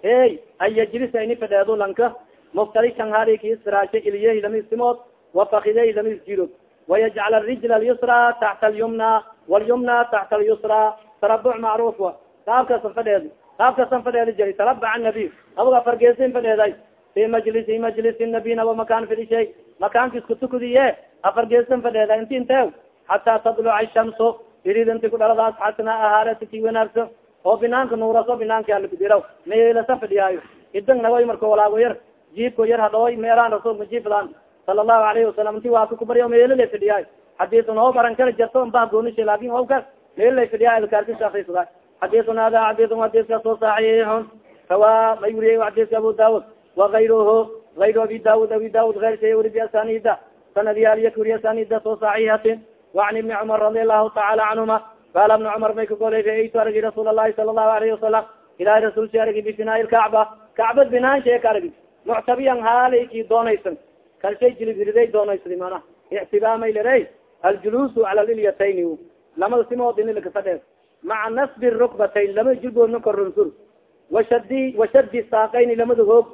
hey an yajlisa ini fedheedo lanka muftarishan hariki israasha iliyey lamisimood wafakidey lamis jiro wayajcal arijl alyusra taxta alyumna walyumna taxta alyusra tarabuc macruuf wa qaabkasan fadheed qaabkasan fadheedi jari tarabaca nabiy nabaga fargeesin fadheeday fi majlisi majlisi nabiy naba makaan fidishay makaankiiskutukudiye afargeesan fadheeda inti intew xataa tadluca shamsu iridinti kudhaladaas xasna ahaarati ti wanaagso oo binaanka nuuraso binaanka alakudiraw maylasa fidhiyaayo idan nagoy marka walaago yar. Jiibko yar hadhooy meeraan rasulka jiiflaan. Sala allahu alayhi wasalam inti waaka kubarya meelala fidhiyaayo xadiisun ho baran kala jarto ambah goonisha laakin hawkaas meelala fidhiyaay adkaarkisafasada xadiisun hada xadiisun xadiiskaaso saxiixun. Kawa may wuriyay xadiiska abu daawud. Wagayruhu gayru abi daawud abi daawud eyr sa wuri biasanida sanad kuriya asanida soo saxiihatin وan ibni cumar radi allahu taala canhuma qala ibna cumar may kagolay raeytu aragi rasuul الlahi sala الlahu alayhi wasalam ilahi rasulsi aragi bifinaai lkacba kacbad binaansheek aragi muctabiyan haaliki doonaysan kalshay jilibiriday doonaysadi mana ictibaamay lere aljulusu cala lilyatayn lamada simood ini lakafadheer maca nasbi rukbatayn lama jilboodna korunsur washadi washadi saaqayni lamada hoog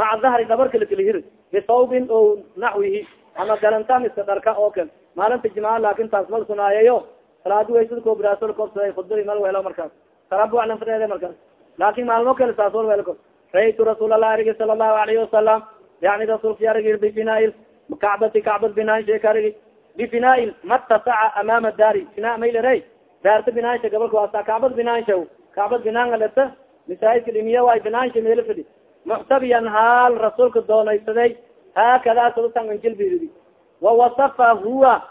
maca dahri dhabarka lakalihir bisawbin o naxwihi ama galantam iska dharka oo kal maalinta jimaa laakin taas mal sunaayayo salaadi waysada kobraaso kobsa khudbadi mal welo markaas. Tarabuc lan fadheede markaas. Laakin maalmo kale saas wal wel raytu rasuul allah arigi sala allahu alayhi wasalam yani rasuulki arigi bifinail kacbati kacbad binaan sheeka arigi bifinail matasaca amaama daari. Fina maylare daarta binaansha gabalka waasa kacbad binaansha kacbad binaan aleta masaajidka dhimiya waay binaansha meelo fadhi muctabiyan haal rasuulka doonaysaday haakada sadatan anjilbiridi wawasafa huwa.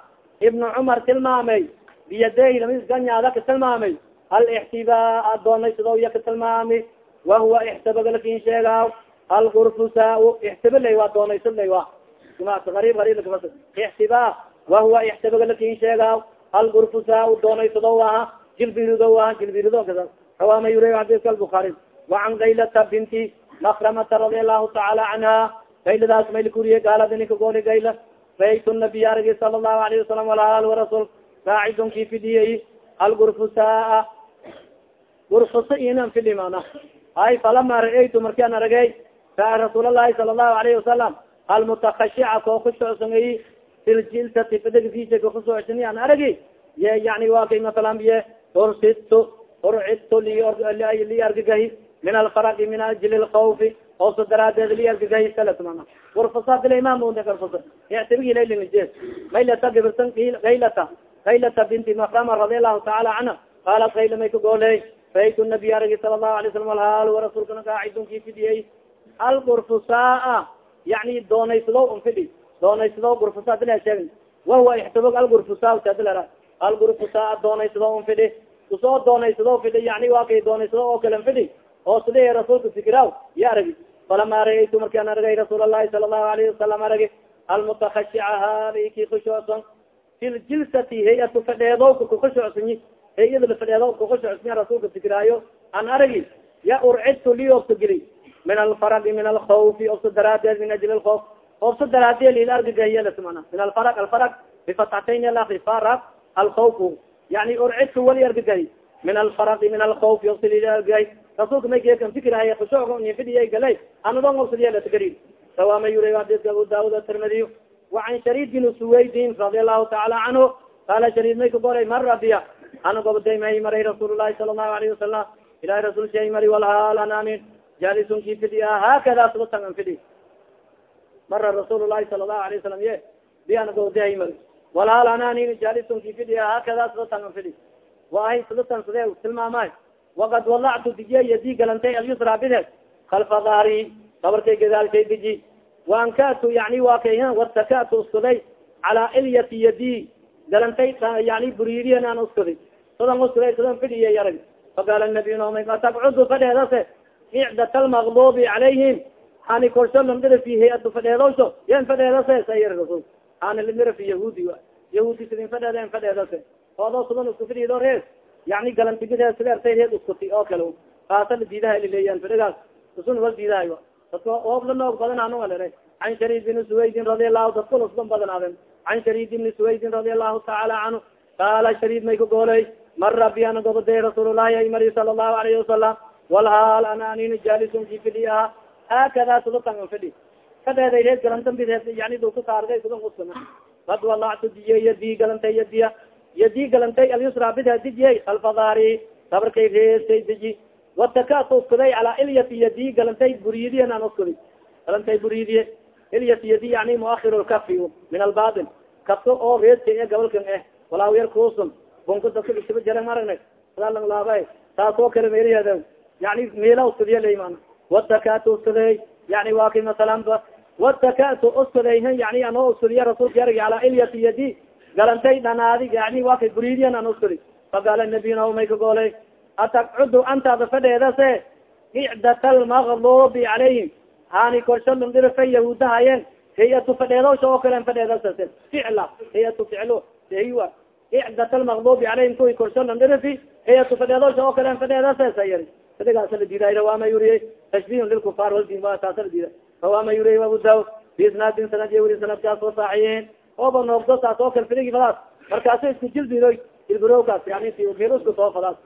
Ibnu cumar tilmaamay. Biyadeyhi lamisganyaada ka tilmaamay. Alixtibaa doonaysado iya ka tilmaami. Wahuwa ixtabagalakin sheegaaw. Alkurfusa ixtibalay waa doonaysadlay wa arib arib ixtiba wahuwa ixtabagalakin sheegaaw alkurfusa doonaysado aha jilbirido aha jilbirido rawama yure xadiska albukaari wacan gaylata binti makramata radi allahu tacaala canha gayladaas maylkuriye gaaladinka gooli gayla raytu nabiy aragi sala allahu alayhi wasalam walaal warasuul raacidon ki fidiyey algurfusaa gurfusa inan fidi mana ay falama ra'aytu markian aragay raa rasuul allahi sala allahu alayhi wasalam almutakashica koo kusocsanay filjilsati fidagsiisa kakusocsan an aragi ye yani wa kay masalan biye ursidtu urcidtu li argagahi min alfaraqi min ajli lkawfi ooso daraadeed li argagahi salat mana gurfusadilaimaamgurfusa ictibigilailinje maylata gibirsan gaylata gaylata binti makrama radi allahu taala canha qaalat gayla may kagooley raytu nabiy aragi sala allahu alay slam alhaal warasuulkana kaacidunki fidiyey algurfusaa yani doonaysado un fidhi doonaysado gurfusa dila sheegn wahuwa ixtibog algurfusa sadilera algurfusaa doonaysado un fidhi u soo doonaysado fidhi yani waa kay doonaysado oo kalen fidhi oo sida rasuulka fikiraw ya aragi falama ra'aytu markaan argay rasuul allahi sala allahu alayhi wasalam aragi almutakashica hadi ki khushucsan fi ljilsati hay'atu fadheedowka kukhushucsanyi hay'ada lafadheedo kukhushucsanya rasuulka fikiraayo an aragi ya urcidtu liobta geli min alfaraqi min alkhawfi obsa daraadeed min ajli lkoof obsa daraadee lil argagahiyalasmana min alfaraq alfaraq bifatxatayn alakri faraq alkhawfu yani urcidtu wali argagahi min alfaraqi min alkhawfi obsa lil argagahi rasuulka may kekan fikiraaye khushucka nifidiyay galay anadon obsadiyalatakari sawama yuri hadiska abu daawud atirmidiy wacan sharid bin suwaydin radi allahu taala canhu qala sharid may ka goray mara biya ana gobday may maray rasuul lahi sala allahu alayhi wasalam ilahi rasul shay mari walhaal ananin jalisun ki fidi hakada subatan an fidi mara rasuul lahi sala allahu alayh wasalam ye bi ana gobday mari walhaal ananin jalisun ki fidi hakada subatan an fidi waahay subatan side tilmaamay wakad walactu dijiya yadi galantay alyusra bide kalfa dahri dabarkay gadaalshay diji wankatu yani wa kay watakatu uskuday calaa ilyati yadi galantay yani buriiriyan aan uskuday sadan uskuday sadan fidhiya yarag faqaala nabiy nomay ataqcudu fadheedase icdat almaqlubi calayhim hani korsho lamdira fi hay'atu fadheedowso yan fadheedase sayar rasul hani lamdira fi yahuudi yahuudi sidin fadheeden fadheedase oodoo sudan isku fidhido rees yani galantigide sideertay reed iskuti oo kale kaasa la diidaha lileeyan fidhigaas usun wal diidahay dadka oob la noog badan anu alere can sharid bni suwaydin radi allahu dadkul usban badnaaden can sharid bni suwaydin radi allahu taala canhu qaala sharid may ka gooley mara bi ana goboday rasuululahi ay mari sala allahu alayhi wasalam walhaal ana anin jalisun ki fidhi aha haakada sudatan an fidhi. Kadheeday reed galantambid yani duka saarday sudan usana kad walactu diye yadi galantay yadiya yadi galantay alyusra bidha dijiyey alfadaari sabarkay reestay diji watakatu uskuday calaa ilyati yadi galantay buriyidiyan aan uskuday galantay buriyidiye ilyati yadi yani muahir lkafi min albatin kafka oo reedka e gabalkan eh walaa yar kuusun bunka dadka isiba jara maragna. Salang laaba taas oo kale meelaheda yani meela uskudiya layman watakatu uskuday yani waa kay masalan ba. Watakatu uskuday yani anoo uskudiya rasuulka argi calaa ilyati yadi galantay dhanaadi yani waa kay buriyidiyan aan uskuday faqaala nabiyna may ka goolay? Ataqcudu antaada fadheedase icdat almaqlubi calayhim hani korsho lumdirafa yahuudahayeen hay'atu fadheedowsha oo kalen fadheedasase ficla hay'atu ficlo hiwa icdat almaqlubi calayhim kuwi korsho lumdirafi hay'atu fadheedowsha oo kalen fadheedase sayar fadigaasa la diiday rawaama yuriyey tashbihun lilkufaar waldin wa taasa la diiday. Rawaama yuriyey abu biisnaadin sanad iyo weli sanadkaas oo saaxiyen ooba noogdo saas oo kale fidigi fadaas markaasa isku jildidoy ilburowkaas yani isku soo fadaas.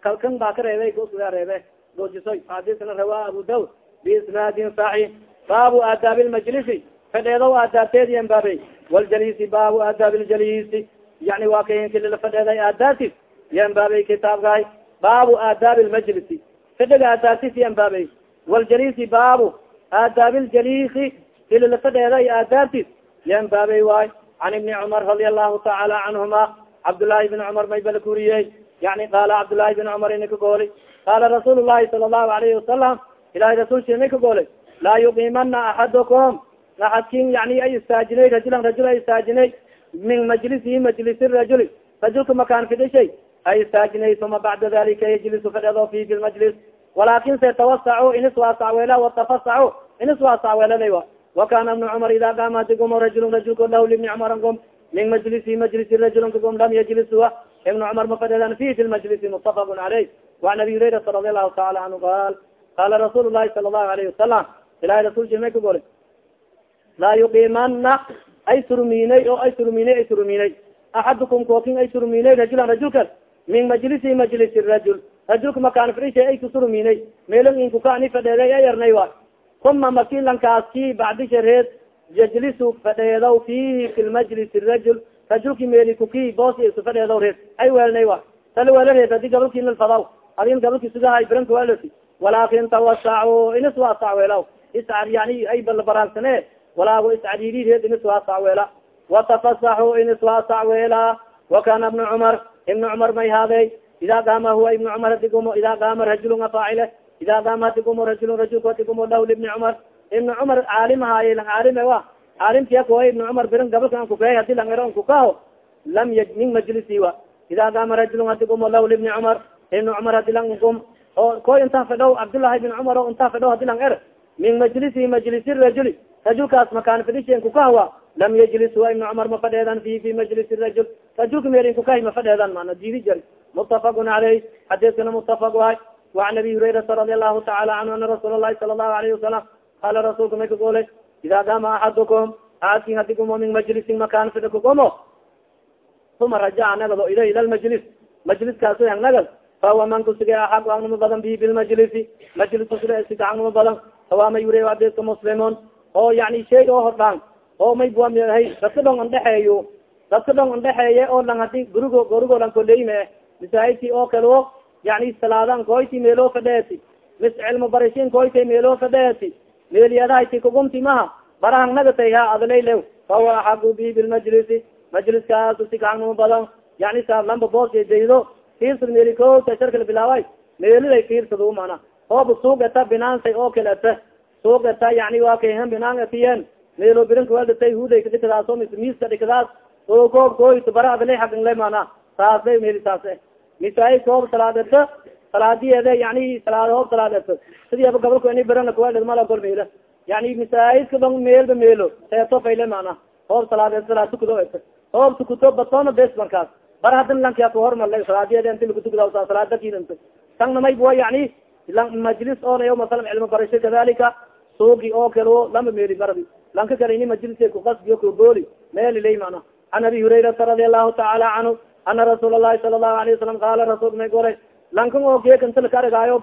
Kalkan baa ka reebay kusuga reebe goojisoy xadiskana rawaa abu daud biisnaadin saxix baabu aadaabi lmajlisi fadheedow aadaabteediyan baabey waljaliisi baabu aadaabi ljalisi yani waa kahinkilila fadheeday aadaabtis yan baabey kitaabkahay baabu aadaabi lmajlisi fadhiga aadaabtis yan baabey waljaliisi baabu aadaabi ljalisi kilila fadheeday aadaabtis yan baabey waay an ibni cumar radi allahu tacaala canhuma cabdulahi bn cumar maybal kuriye yani qaala cabdulahi bn cumar ina ka gooli qaala rasuul lahi sala allahu alayhi wasalam ilahay rasulsi ina ka gooli laa yuqimana axadakum axadkin yani ay istaajinay rajulan rajul ay istaajinay min majlisihi majlis rajuli rajulka makaan fidishay ay istaajinay uma bacda dalika yajlisu fadhado fi bilmajlis walaakin se tawasacu iniswaasac wela watafasau iniswaasac weladay wakana ibnu cumar ida qaama digum rajul rajulka lah libni cumar gom min majlisi majlisi rajulka gom lam yajlisua ibn cumar mafadhedan fi fi lmajlisi mutafaq caleyh waan abi hurayrata radi allahu taala canhu qaal qaala rasuul lahi sala allahu alayhi wasalam ilahi rasulki may ka goli laa yuqimana ay surminay oo ay surminay ay surminay axadukum kookin ay surminay rajulan rajulkas min majlisi majlisi rajul rajulka makaan frisha ay kusurminay meelon inkukaani fadheeday ay arnay wa uma makilankaaski bacdishareed yajlisu fadheedaw fihi fi lmajlisi rajul rajulki meeli kuki boos isu fadheedaw reed ay weelnay wa tala weela reed adi gabalki nalfadaw adin gabalki sugahay biranka weelasi walaakin tawasacu inis waasac weelaw iscar yani ay balbaraagsane walaago iscadidi reed inis waasac weela watafasaxu inis waasac weela wakana ibnu cumar ibnu cumar may haadey ida qaama huwa ibnu cumar hadigumo ida qaama rajulun afaacile ida qaama hadigumo rajulun rajulka hadigumo lahu libni cumar ibnu cumar caalim ahaaye lang caalime wa caalimkia kuwa ibnu cumar birin gabalka an kukahay hadi lang eron kukaho lam yaj min majlisi wa ida qaama rajulun hadigumo lahu libni cumar ibnu cumar hadi lang gum oo koy intaa fidhow cabdullahi bin cumar o intaa fidhow hadi lang er min majlisi majlisi rajuli rajulkaas makaan fidhishen kukahawa lam yajlis wa ibn cumar ma fadheedan fi fi majlis rajul rajulka meelin kukahi ma fadheedan mana diidi jari mutafaqun caleyh xadiiskana mutafaq waay وan abi hurairata radi allahu taala canhu ana rasuul الlahi sala الlahu alayhi wasalam qala rasulka may kagole ida gama axadukum aadkin hadi gumo min majlisin makaan fida kugomo uma rajaca nagado ila ila lmajlis majliskaaso ang nagad fahuwa man kusuge axaq angnimo badan bi bilmajlisi majlis kusuge sika angnimo badan fawa may wure adeska muslimun oo yani shay oo hordhaan oo may buahay dadka dhong andhexeeyo dadka dhong andhexeeye oo lang hadi gurigo gurigo lang koleyme misaahidki oo kale o yani salaadan koyti meelo fadheeti mis cilmo barashin koyta meelo fadheeti meelyadahayti kugumti maha. Barahang nagatay ha adlaylew fahuwa axaqu bi bilmajlisi majliskaas sikaangnimo badan yani sa lamba boos daydo fiirsad meeli ko tasharkala bilaaway meeliday fiirsad mana ooba suugata binaansay oo kale ata suugata yani waa kayhan binaan atiyen meelo birinka weldatay huday kadikadaaso mis miiska dhikadaas oo koob koyto bara adlay xaganle mana. Saasay meeli saase misaay koob salaadata salaadiyeede yani salaad hoob salaadata. Sidii aba gabalka ini birana kuwelad mala gol meela. Yani misaaiska dong meelba meelo. Seeto fayle mana hoob salaadeed salaad tukado eta hoob tukuto batona bes markaas. Bar hadin lankia kahormarla salaadiyeede inti lakutukada salaada kidanta tangna may bua yani majlis onayo masalan cilmo barasho kadalika suugi oo kalo lama meeli baradi. Lanka kale ini majliska kukasbiyo kabooli meelilay mana an abi hurayrata radi allahu taala canhu ana rasuul alahi sala allahu alayه wasalam qaala rasul may golay lankan oo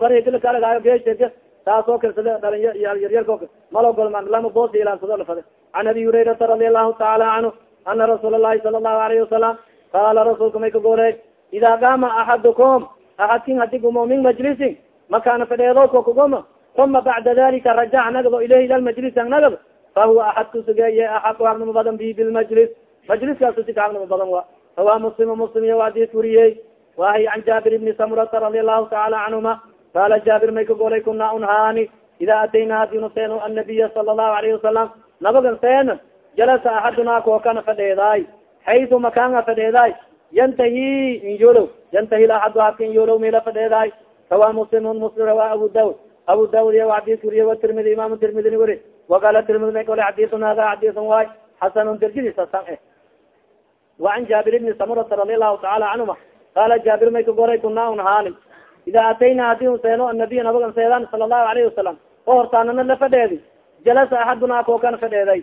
barheki lakaragaayo geesheka taas oo kale sida dhalin yaryarko malo golma lama boos ilaansado lafade an abi hurayrata radi allahu taala canhu ana rasuul alahi sala allahu alayhi wasalam qaala rasuulka may ka golay ida gama axadukum axadkin hadi gumo min majlisin makana fadheedo ko kuguma uma bacda dalika rajac nagdo ilayhi ila majlis ang nagdo fahuwa axad kusugeeye axaq hagnimo badan bi bilmajlis majliskaasu si ka hagnimo badan wa rawa muslim muslim iyo adis wariyey wahay can jaabir ibni samurata radi allahu taala canhuma qaala jaabir may ka golay kuna unhaani ida atayna hadinu seeno annabiya sala allahu alayhi wasalam nabagan seen jalasa axaduna kookana fadheedaay xaydu makaanga fadheedaay yantahi inyolow yantahi axadu habka inyolow mila fadheedaay rawa muslimun muslim rawa abu daud abu daud iya adis wuriye watirmidi imam tirmidini wuri waqala tirmidi may golay xadisun hada xadisun waay xasanun dirjidis hasan eh وan jaabir bni samurata radi alahu taala canhuma qala jaabir may ka goray kuna un haalim ida atayna haddii un seeno anabiya nabagan seedan sala allahu alayhi wasalam oo hortaanana la fadheedi jalasa axaduna kookana fadheeday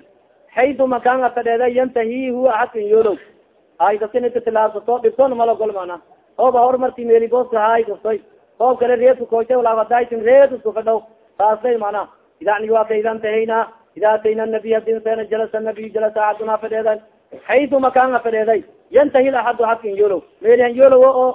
xaydu makaanga fadheeday yantahi huwa axadkan yoolow ay kasinita tilaabsato dhibtoona mala gol mana ooba hor marti meeli booska haay kastoy oob kale reedka koosha laafadaytin reed isku fadhow saasay mana idani waa ka idan tahayna ida atayna nabiy hadin seena jalasa nabiy jalasa axaduna fadheedan xaydu makaanga fadheeday yantahi axadu hadkan yolow meelihan yolow oo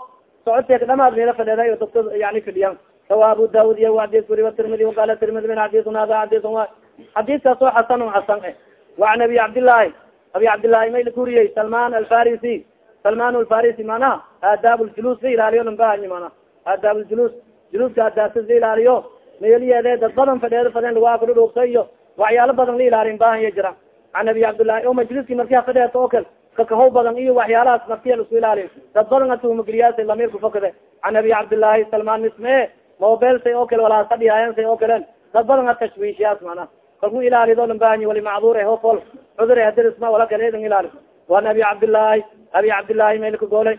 socodteeka dhamaad meela fadheeday o dadka yani fidhiyan sawa abu daud iyo adis wuri watirmidi waqala tirmidi min xadisun hada xadisun wa oo xasanun xasan e waan abi cabdillaahi abi cabdillaahi may lakuriyey salman alfarisi salman alfarisi manaha aadaab ljulus la ilaaliyo nambahany mana aadaab ljulus juluska adaabtas la ilaaliyo meeliyeede dad badan fadheedo fadeen waa kudhudhuugsa iyo waxyaalo badan la ilaaliyin bahanya jira an abi cabdillahi o majliski markia fadheeto oo kale kakahow badan iyo waxyaalahaas naftiya lasku ilaaliyo dad badan atumageliyaasa lamir kufakade an abi cabdillahi salman misme mobelsay oo kale walaa sadhihaayensay oo kalen dad badan a tashwiishiyaas mana kalku ilaalido lambahany wali macduur hofol cudur hadirisma wala kale edan ilaali wan abi cabdillahi abi cabdillahi maylka goolay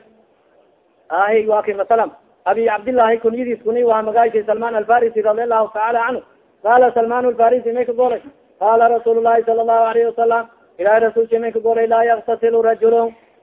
ahi wa ki masalam abi cabdillahi kunyadiis kuni waa magaashay salman alfarisi radi allahu taala canhu qala salman alfarisi may goolay qala rasuul lahi sala allahu alayhi wasalam ilahi rasulka may ka golay laa yaktasil rajul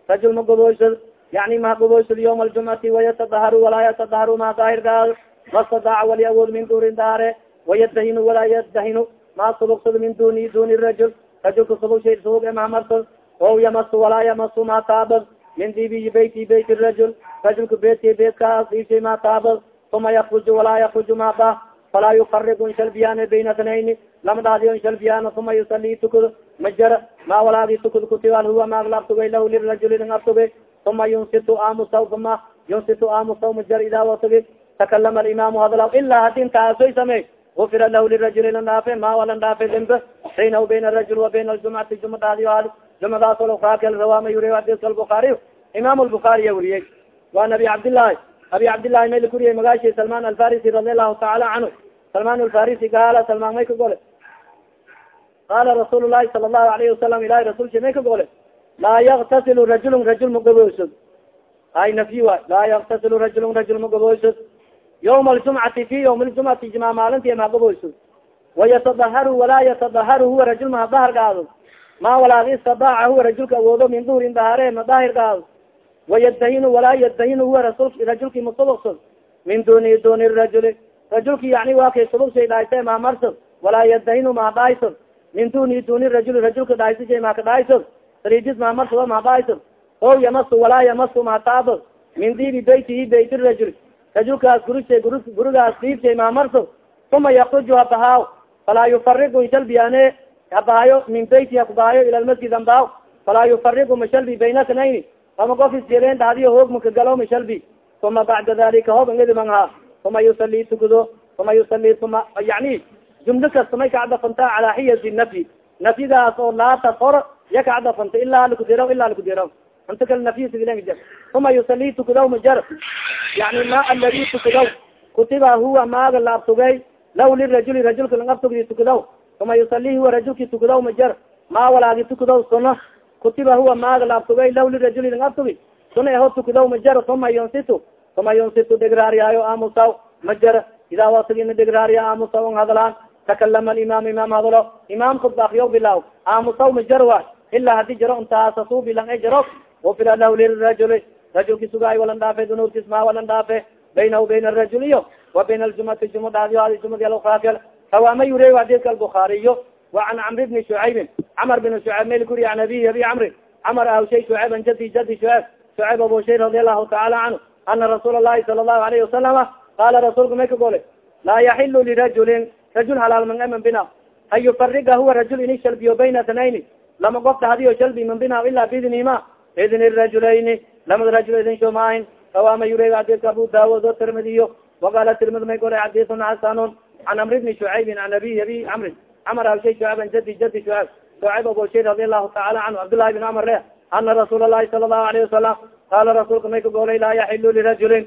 rajul ma goboysad yani ma goboysad yawma aljumcati wayatadaharu walaa yatadaharu ma daahirkaad mastadaaca wali awood min duurin daare wayadahinu walaa yadahinu ma subugsad min duni duni rajul rajulka subug shay subug e mahmarsad o yamasu walaa yamasu ma taabad min dibiyi beyti beyt rajul rajulka beedka beedkaas ishay ma taabad uma yakruju walaa yakruju ma ba falaa yufarigu inshalbiyaan bayna tnayni lama dhaadiyo inshalbiyaan uma yusali tukud majara ma walaadi tukud kutiban huwa maaglabtugay lah lirajulin abtuge uma yunsitu amusaw uma yunsitu amusaw majar idaa watagi takalama alimaamu hadlaw ilaa hadin taasoy samey gufira lahu lirajulin dhaafe ma walan dhaafe dembe baynahu bayna arajul wa bayna aljumcati juma dhaadiyo hadi jumadaas olkaakel rawaama yuri hadiska albukaariy imaam lbukaariya weriyey wa nabi cabdillahi abi cabdillahi may lakuriyay magashi salman alfarisi radi allahu taala canhu salman alfarisi gaala salmaan may ka gole qala rasuul lahi sala allahu alayhi wasalam ilahi rasulki may ka gole laa yaktasil rajulun rajul magaboysod ay nafyi waay laa yaktasil rajulun rajul magaboysod yawma aljumcati fi yawm ljumcati jima maalinti magaboysod wayatadaharu walaa yatadaharu huwa rajul mahadahar gaado ma walaagi istadaaca huwa rajulka awoodo min duhrin dahare madahir gaado wayadahinu walaa yadahinu huwa rasul rajulki musubugsod min duni duni rajuli rajulki yani waa kay subugsay dhaaysa maamarsod walaa yadahinu mahadhaaysod min duni duni rajuli rajulka dhaaysashay makadhaaysod saliidis maamarsod mahadhaaysod o yamasu walaa yamasu mahataabod min dibi baytihi bayt rajul. Rajulkaas gurishay gur gurigaas diibshay maamarsod uma yakruju habahaaw falaa yufarigu shalbiane habaayo min beyti hakubaayo ila lmasjid ambaaw falaa yufarigu mashalbi bayna snayni ama gof isjeleen dhadiyo hoog makagalo mashalbi uma bacda dalika hoob ngedimanha uma yusali tukudo uma yusali uma yani jumlo kasta may kacdafanta calaa xiyati nafyi nafyidaas oo laa tafor ya kacdafanta ilaa lakudiraw ilaa lakudiraw inta kale nafyi sigilenja uma yusali tukudaw majar yani ma aladi tukudaw kutiba huwa maaga laabtugay law lirajuli rajulka langabtugdi tukudaw uma yusali huwa rajulki tukudaw majar ma walaagi tukudaw suno kutiba huwa maaga laabtugay law lirajuli langabtugi suna eho tukudaw majar uma yunsitu. Uma yunsitu degraariyaayo aamusaw majar idaa wasigina degraariya aamusaw ang hadlaan takalama alimaam imaam hadalo imaam khudba akriyo bilaw aamusaw majar wa ilaa haddii jaro intaasasuu bilang e jaro ufira lahu lirajuli rajulki sugaay walan dhaafe dunuubtis ma walan dhaafe baynahu bayna arajul iyo wa bayna aljumati juma dhaadiyo hadi jumadi alukrakal rawaama yure adidka albukaariyo wa can camri bni shucaybin camar bin shucayb mel guri an abihi abi camri camar ahshay shucayb an jadi jadi shucayb shucayb abu shay radi allahu taala canhu ana rasuula lahi sala allahu alayhi wasalama qaala rasuulka may ka laa yaxilu lirajulin rajul halaal man eman bina an yufariga huwa rajul ini shalbiyo bayna tanayni lama gofta hadiyo shalbi man bina ila biidnihima idni rajulayni lamada rajul idin shomaahin rawaama yure adidka abu daawud o tirmidiyo waqala tirmid may gole xadisun xasanun can amri bni shucaybin an abi abi camrin camar abshay shucayb an jadi jadi shucayb shucayb aboshay radi allahu taala canhu cabdullahi bin camar le ana rasuul alahi sala allahu alayhi wasalam qaala rasuulka may ka goolay laa yaxilu lirajulin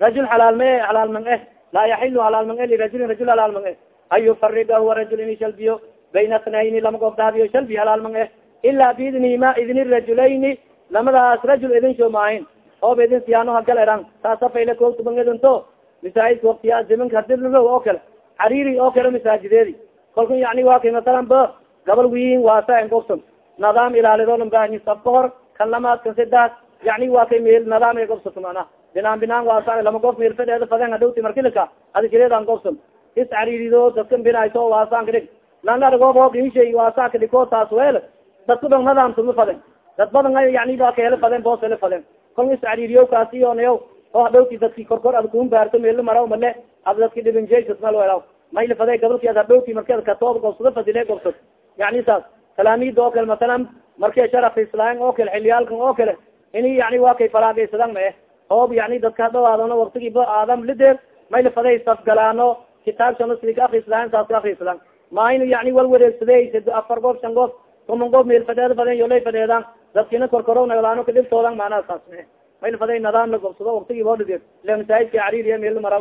rajul halaal me halaal man eh laa yaxilu halaal man lirajulin rajul halaal man eh an yufariga huwa rajul ini shalbiyo bayna tnayni lama gobdaadiyo shalbi halaal man eh ila biidnihima idni rajulayni lamadaas rajul idin shomaahin ooba idin siyaano hagal eran taasafayla koogtubangedunto masaajidka waktiya zimanka hadilro oo kale xariiri oo kale masaajideedi kolka yani waa kay masalan ba gabal wiin waasa engobson nidaam ilaalidolan bahanyi sab hor kan lamaad kan sedaas yani waa kay meel nidaam ay gobsato mana binaan binaan waasa lama gof meel fadheeda faden hadhowti markilika adi sireedan gobson is cariirido dadkan binayso waasaan kadhig lanargoobogishay waasa kadhiko taas wel dadku dong nidaamtuma faden dad badan yani ba kahele faden boos hele faden kol is cariiriyo kaasi onayo oo hadhowti dadki korkor ad kun baarto meel maraw male ad dadki dhibinjesmal mayla faday gabalki ad hadhowti marki ad katoob gobsado fadile gobsad yani saas talaamid oo kale masalan marki sharaf islaan oo kale xiliyaalkan oo kale ini yani waa kay falaagaysadan ma eh oob yani dadka hadhawaadano waktigiiba aadam lideer mayla faday safgalaano kitaabsana sidi ka akrisadaan saas ka akrisadaan ma inu yani wal wareegsade afar goob shan goob tuman goob meel fadeeda faden yolay fadeedaan. Dadkina korkorownaano kadhibtoodan maanaa saas ma mayl faday nadaam la gobsado waktigi oo dhidin ila masaajidka cariiriya meel mara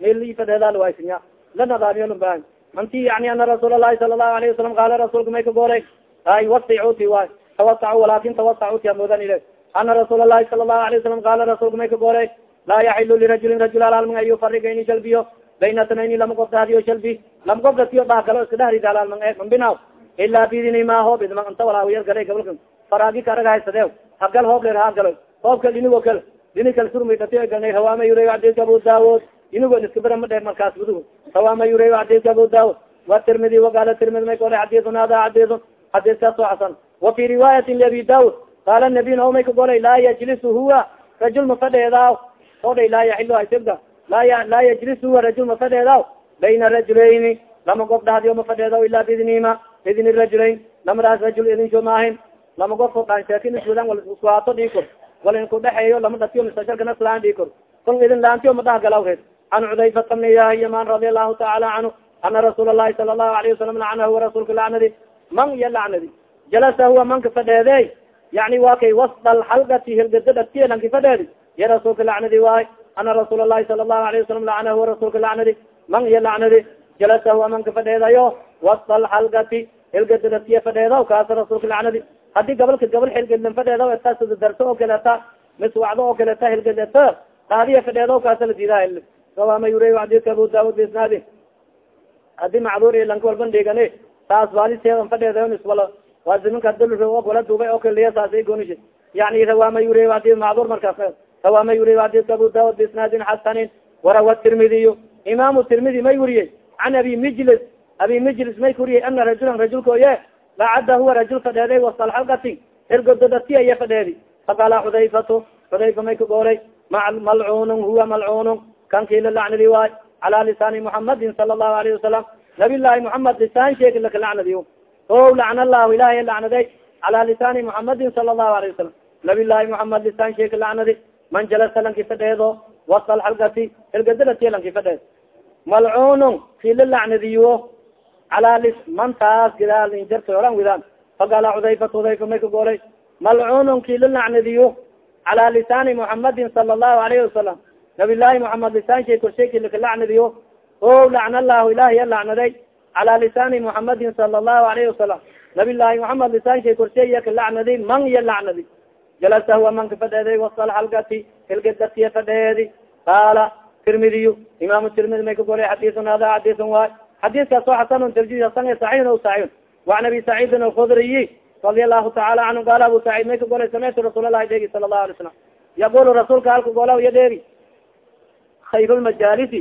meel fadeedaa lawaasinya la nadaamiyo lubaan manti yani ana rasuul alahi sala allahu alayhi wasalam qaala rasuulka may ka goolay ay wasicuti waay. Tawasacu walakin tawasacuti amoodan ile ana rasuul alahi sala allahu alayh wasalam qaala rasuulka may ka goolay laa yaxilu lirajulin rajul alaalman an yufariga ini shalbiyo bayna tanayni lama gob daadiyo shalbi lama gob datiyo dhaakalo iska dhahrid alaalman e mambinaw ilaa bidini ma hoob idma inta walaawiyar galay gabalka faraagi karaga haysadee hagal hoob ler hagalo hoobka dhinigo kale dhini kale surmaydati galnay rawaama yure adidka abu daawud inigo iska bara ma dheer markaas gudugo rawaama yure adidka abu daawud wa tirmidi waqala tirmidi may kole xadisun hada xadisun xadiskaas oo xasan wa fi riwaayatin liabi daawud qaala nabiy naomay ka golay laa yajlisu huwa rajul mafadheedaaw odhay laa yaxilo asibda laa laa yajlisu huwa rajul mafadheedaaw bayna rajulayni lama gof dhahdiyo mafadheedaw ilaa biidnihima idni rajulayn lamadaas rajul idinsho maahin lama gofko dhaan sheekin iswadan wal iskuhaato dhikor wal in kudhexeeyo lama dhatiyo misasharkanas laan dhikor kol idin laantiyo madhaha galawreed can cudayfata bni yaman radi allahu taala canhu ana rasuul alahi sala allahu alayhi wasalam lacanahu wa rasuulka lacnadi man iya lacnadi jalasa huwa manka fadheede yani wa kay wasda alxalgati hirgada dhatiye lanki fadheedi ya rasuulka lacnadi waay. Ana rasuul alahi sala allahu alayh wasalam lacnahu rasuulka lacnadi man iyo lacnadi jalasahu amanka fadheedayo wasa alxalgati hilgadadatiya fadheedaw kaasa rasuulka lacnadi haddii gabalka gabal xilgadlan fadheedaw eta sida darso oo kaleta mis wacdo oo kaleta hilgadata taadiya fadheedaw kaasa la diidaha sawama yurey adidka abu daawud bisnaadi haddii macduur iyo lanka walban dhigani taas waliseedan fadheedayo iswala waa ziminka dulro wala duubay oo kaliya saasay goonish yani rawama yurey adi macduur markaas rawama yurey adidka abu daawud bisnaadin xasanin warawa tirmidiy imaamu tirmidi may wuriyey can abi mijlis. Abi mijlis may kuriyey ana rajulan rajulka oye lacada huwa rajul fadheeday wasalxalgati irgododati aya fadheedi. Faqala xudayfatu xudayfa may ka goolay malcunun huwa malcunun kankila lacnadi waay cala lisaani muhamadin sala allahu alayhi wasalam nabi llahi muhamed lisaan sheegi laka lacnadiyo o lacna allahu ilahay lacnaday cala lisaani muhamadin sala allahu alayhi wasalam nabi llahi muhamed lisaan sheegi lacnadi. Man jalasa lanki fadheedo wasal xalgati irgododati lanki fadheed malcunun kila lacnadiyo calaa lis mantaas gidaal injarta oran widaan faqala cudayfat cudayfa may ka goolay. Malcunun kila lacnadiyo cala lisaani muhamadin sala allahu alayhi wasalam nabi llahi muhamed lisaan shay korshay kilaka lacnadiyo. O lacna allahu ilahiya lacnaday cala lisaani muhamadin sala allahu alayhi wasalam nabi llahi muhamed lisaan shay korshay iya ka lacnadi man iya lacnadi jalasa huwa manka fadheeday wasal halgati hilgadatiya fadheedi qaala tirmidiy imaamu tirmidi may ka golay xadisun hada xadisun waay xadiiskaas oo xasan tarji hasan saxiixn o saxiix waan abi saciidin alkhudriyi radia allahu taala canhu qaala abu sacid may ka golay samictu rasuul dheegi sala allahu alay slam yaqulu rasuulka halka goolaw iya dheegi khayr lmajaalisi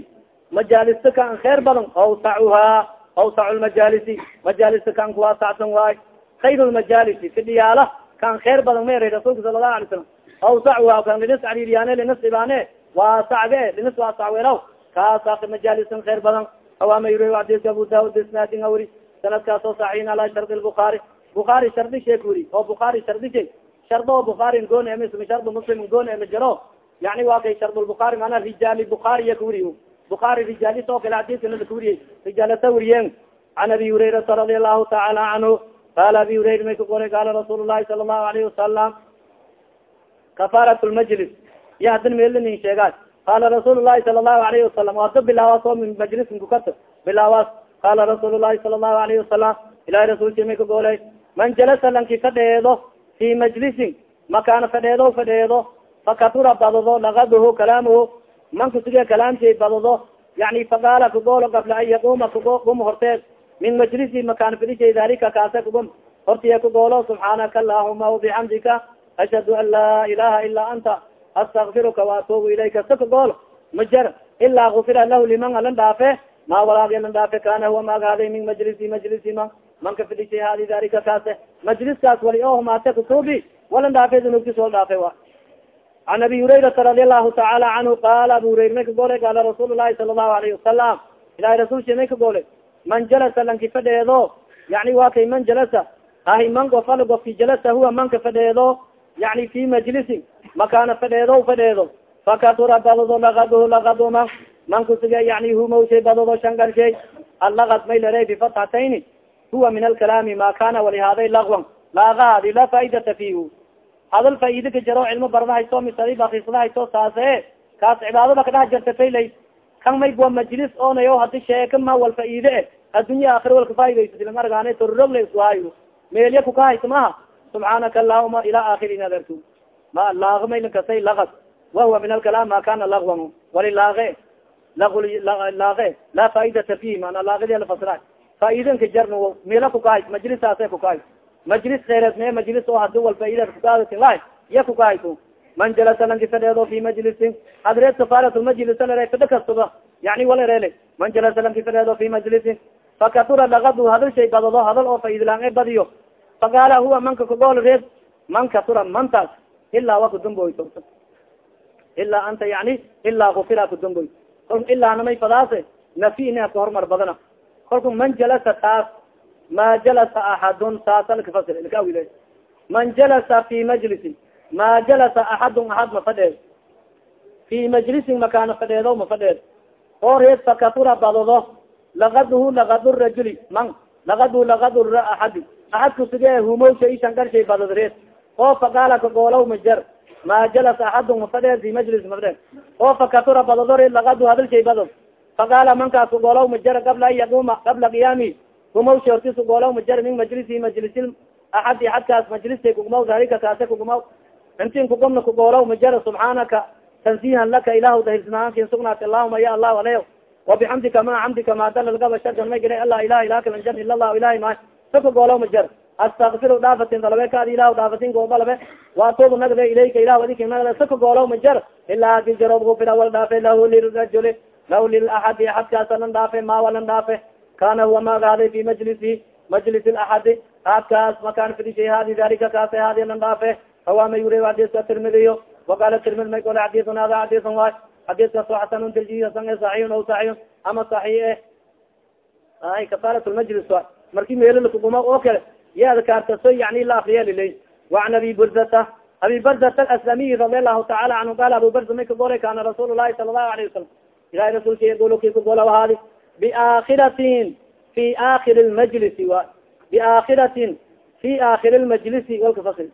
majaalista kan badan awsacuhaa awsacu lmajaalisi majaalista kan kuwaasacsan waay khayr lmajaalisi fidhiyaala kan kheer badan ma eray rasuulka sala allahu alay slam awsacuhaa kan linis cariiriyaane linis ibaane waasacge linis waasacwelaw kaasa majaalisan kheer badan awama yuri adika abu daud isnaadin awri sanadkaas oo saxiin ala shardi lbukaari bukaari shardi sheek wuri oo bukaari shardi shay shardo oo bukaarin gooni amismi shardu muslim gooni ama jaro yani waa kay shardulbukaari mana rijaali bukaariya kawuri bukaari rijaalis oo kale hadidkana lakawuriyey rijaalata wuriyen can abi hurayrata radia allahu taala canhu qaala abi hurayra may ka golay qaala rasuul llahi sala allahu alayhi wasalam kafaarat lmajlis ya hadin meelinin sheegaas qala rasuul lahi sala allahu alayhi wasalam wado bilaawaas oo min majlisin kukato bilaawaas. Qala rasuul lahi sala allahu alayhi wasalam ilahi rasulki may ka goolay man jalasa lanki fadheedo fi majlisin makaana fadheedo fadheedo fakatura badado lagaduhu kalaamuhu man kusuge kalaamshay badado yani faqaala kagoolo gabla an yaquma kagum horteed. Min majlisi makaana fadishay dalika kaase kagum hortiya kagoolo subxaanaka allahuma wabixamdika ashhadu an laa ilaha ila anta astakfiruka waatubu ilayka. Saka gool majar ilaa gufira lahu liman alan dhaafe ma walaagi alan dhaafe kana huwa maagaaday min majlisi majlisi man manka fidishay hadi dalika kaase majliskaas wali oo humaate kutubi walan dhaafe dunugtis wal dhaafe wa an abi hurayrata radi allahu taala canhu qaala abu hurayra may ka goolay qaala rasuul lahi sala allahu alayhi wasalam ilahi rasulki may ka goolay man jalasa lanki fadheedo yani waa kay man jalasa ahi man gofal gofki jalasa huwa manka fadheedo yani fi majlisin makaana fadheedo fadheedo fakatura badado lagaduhu lagadu man kusuge yani humawshay badado shangarshay allagad may laray bifatxatayni huwa min alkalaami ma kana walihaaday lagwan laagaadi la faaidata fihu hadal faaida ka jaro cilmo baradahayso misadi bakisladahayso saase kaas cibaadada kadhax jarta faylay kan may bua majlis onayo hadi sheeka ma wal faaide e addunya aakira walka faa'idayso silam argaane tororogla iskuhayo meelya kukahayso maha subxaanaka allahuma ila aakiri nadartu ma laagmaylinkasay lagad wahuwa min alkalaam ma kana lagwan wali laage laage laa faaidata fihi mana laagadi lafasra faa'idanka jarna meela kukahays majlisaase kukahays majlis kheereed me majlis oo hadi wal faaida kukaadatin lahay iya kukahayso man jalasa lanki fadheedo fi majlisin. Adreed safarat lmajlis lere fidho kastaba yani walerele man jalasa lanki fadheedo fi majlisin. Fakatura lagadu hadal shay badado hadal oo faidlaan badiyo. Faqaala huwa manka kagool reed man katura mantaas ilaa wa kudumboyso ilaa anta yani ilaa kufira kudumboy kolka ilaa namay fadaase nafi ina ka hormar badana. Kolku man jalasa taas ma jalasa axadun taasa lakafasir ilkaawil man jalasa fi majlisin ma jalasa axadun axad ma fadheed fi majlisin makaana fadheedo ma fadheed oo reed fakatura badado lagaduhu lagadu rajuli man lagadu lagadu axadi axad kusuge humowsha ishan garshay badad reed oo faqaala kagoolaw majar ma jalasa axadun mafadheer fi majlis mafadheer oo fakatura badadori lagadu hadalshay badod faqaala mankaas kugolaw majara qabla an yaquma qabla qiyaami kumaw shortis kugolaw majara min majlisi majlisil axadi axadkaas majlistay kugumaw dalika kaase kugumaw intin kugumna kugolaw majara subxaanaka tansihan laka ilahu dahilsanaankin sugnaat allahuma ya allahu aley wabixamdika ma xamdika madalagaba shardan may gila ala ilaha ilaa kalanjan ila lahu ilahi ma sa kugolaw majar astakfiru dhaafatin dalabe kaadi ilahu dhaafatin goobalabe waatubu nagde ilayka ilah adinki nagde. Sa kugolaw majar ilaa adi jarob gufira wal dhaafe lahu lirajuli lahu lilaxadi axadkaasa lan dhaafe ma walan dhaafe kana huwa maagaaday fi majlisi majlis axadi aadkaas makaan fidishay hadi dalika kaasa haadinan dhaafe hawa mayure xadiska tirmidiyo waqala tirmid may ole xadiun hada xadisan waay xadiskaas xasan darjisan saxiun o saxiun ama saxi eh ay kasaaratulmajlis waay marki meelilakuguma oo kale ya adkaartaso yani la afriyalilay waan abi burdata abi bardata aslamiy radi alahu taala anhu qala abu barda may kagolay kana rasuul lahi sala lahu alayh wasalam ilahi rasuulka yagolo ki kagola hadi biaakiratin fi aakiri lmajlisi wa biaakiratin fi aakiri lmajlisi walka fasl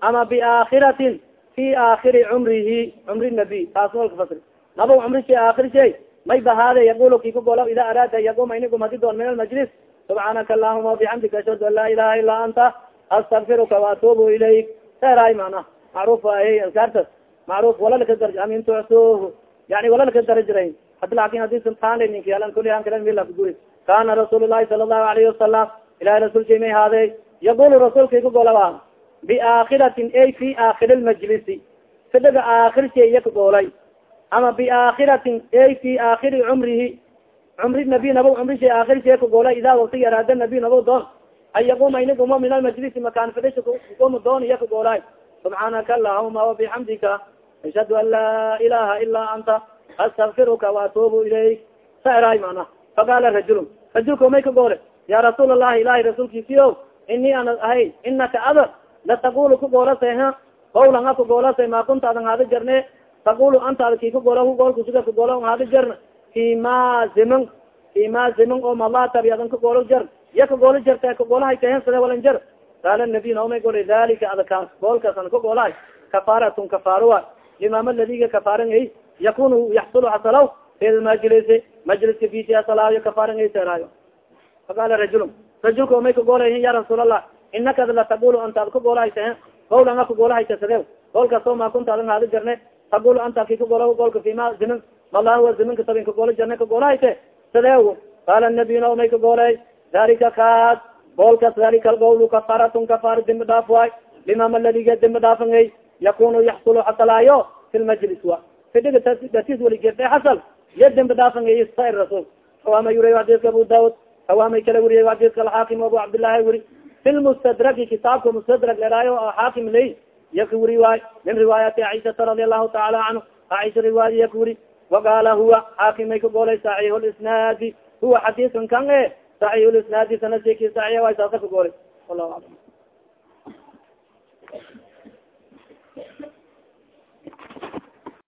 ama biaakiratin fi aakiri cumrihi cumri nabi taas walka fasl naba cumri shay aakir shay may bahaade yagolo ki kagola ida araada yaguma inigum hadi doon min almajlis subxaanaka allahuma wabixamdika ashhadu an laa ilaha ila anta astakfiruka waatubu ilayk seray mana macruf ay askaartas macruf walalaka dar amin tuctuh yani walalaka darajirayn hadi mila kuguri kana rasuul lahi sala allahu alayhi wasalam ilahi rasulka may haade yaqulu rasuulka kagolaba biaakiratin ay fi aakiri lmajlisi fidhaga aakir shay iya kagoolay ama biaakiratin ay fi aakiri cumrihi cumri nabi nabo cumri shay aakir shay kagoolay ida wakti yaraada nabi nabo doon an yaquma inaguma min almajlisi makaan fidhisha kuguma doon iya kagoolay subxaanaka allahuma wabixamdika ashhadu an laa ilaha ilaa anta astakfiruka waatubu ilayk saray mana faqala rajul rajulka may kagoole ya rasuul allahi ilahi rasuulkiisiyo ini ana ahay inaka ada lataqulu kagoolasay ha qawlan a kagoolasay ma kunta adan haada jarne taqulu anta ada ki kagola goolkusuga kagola haada jarna fi ma ziman fi ma ziman oo malatabi adan kagoolo jar ya kagoolo jarta kagoolahay kahen sade walan jar qaala nabiy naomay gole dalika ada kaas goolkaas an kagoolahay kafaaratun kafaarua limaama ladiga kafaaran ay yakunu yaxsulu hasalaw fi majlis majliska fisi hasalaayo kafaaran ay seeraayo faqala rajul rajulka omay kagoolahin ya rasuul allah inaka ad lataqulu anta ad kagoolahaysa gawlan a kagoolahaysa sadew goolkaasoo maa kunta adan haada jarne taqulu anta ki kagoolo goolka fima zimin malahuwa ziminka tabin kagoolo jarne kagoolahayse sadew qaala nabiy na omay kagoolay dalika kaas goolkas dalika algawlu kafaratun kafaara dembi dhaaf waay limama ladiga dembi dhaafangay yakunu yaxsulu xasalaayo fi lmajlis wa aa ya dembi dhaafan rasul hawama yuriy adiska abu daud hawamay kala wuriya adiska alxaakim abu cabdillahi wuri. Fi lmustadraki kitaabka mustadrak leraayo xaakim ley yaka wuri waay. Min riwaayati caisaa radi allahu taala canhu aisha riwaaya yaka wuri. Waqaala huwa xaakim may ka goolay saxiix lisnaadi huwa xadiikan kan e saxiix lisnaadi sanasiki saxiix waay saasa ka goolay. Wallahu alam.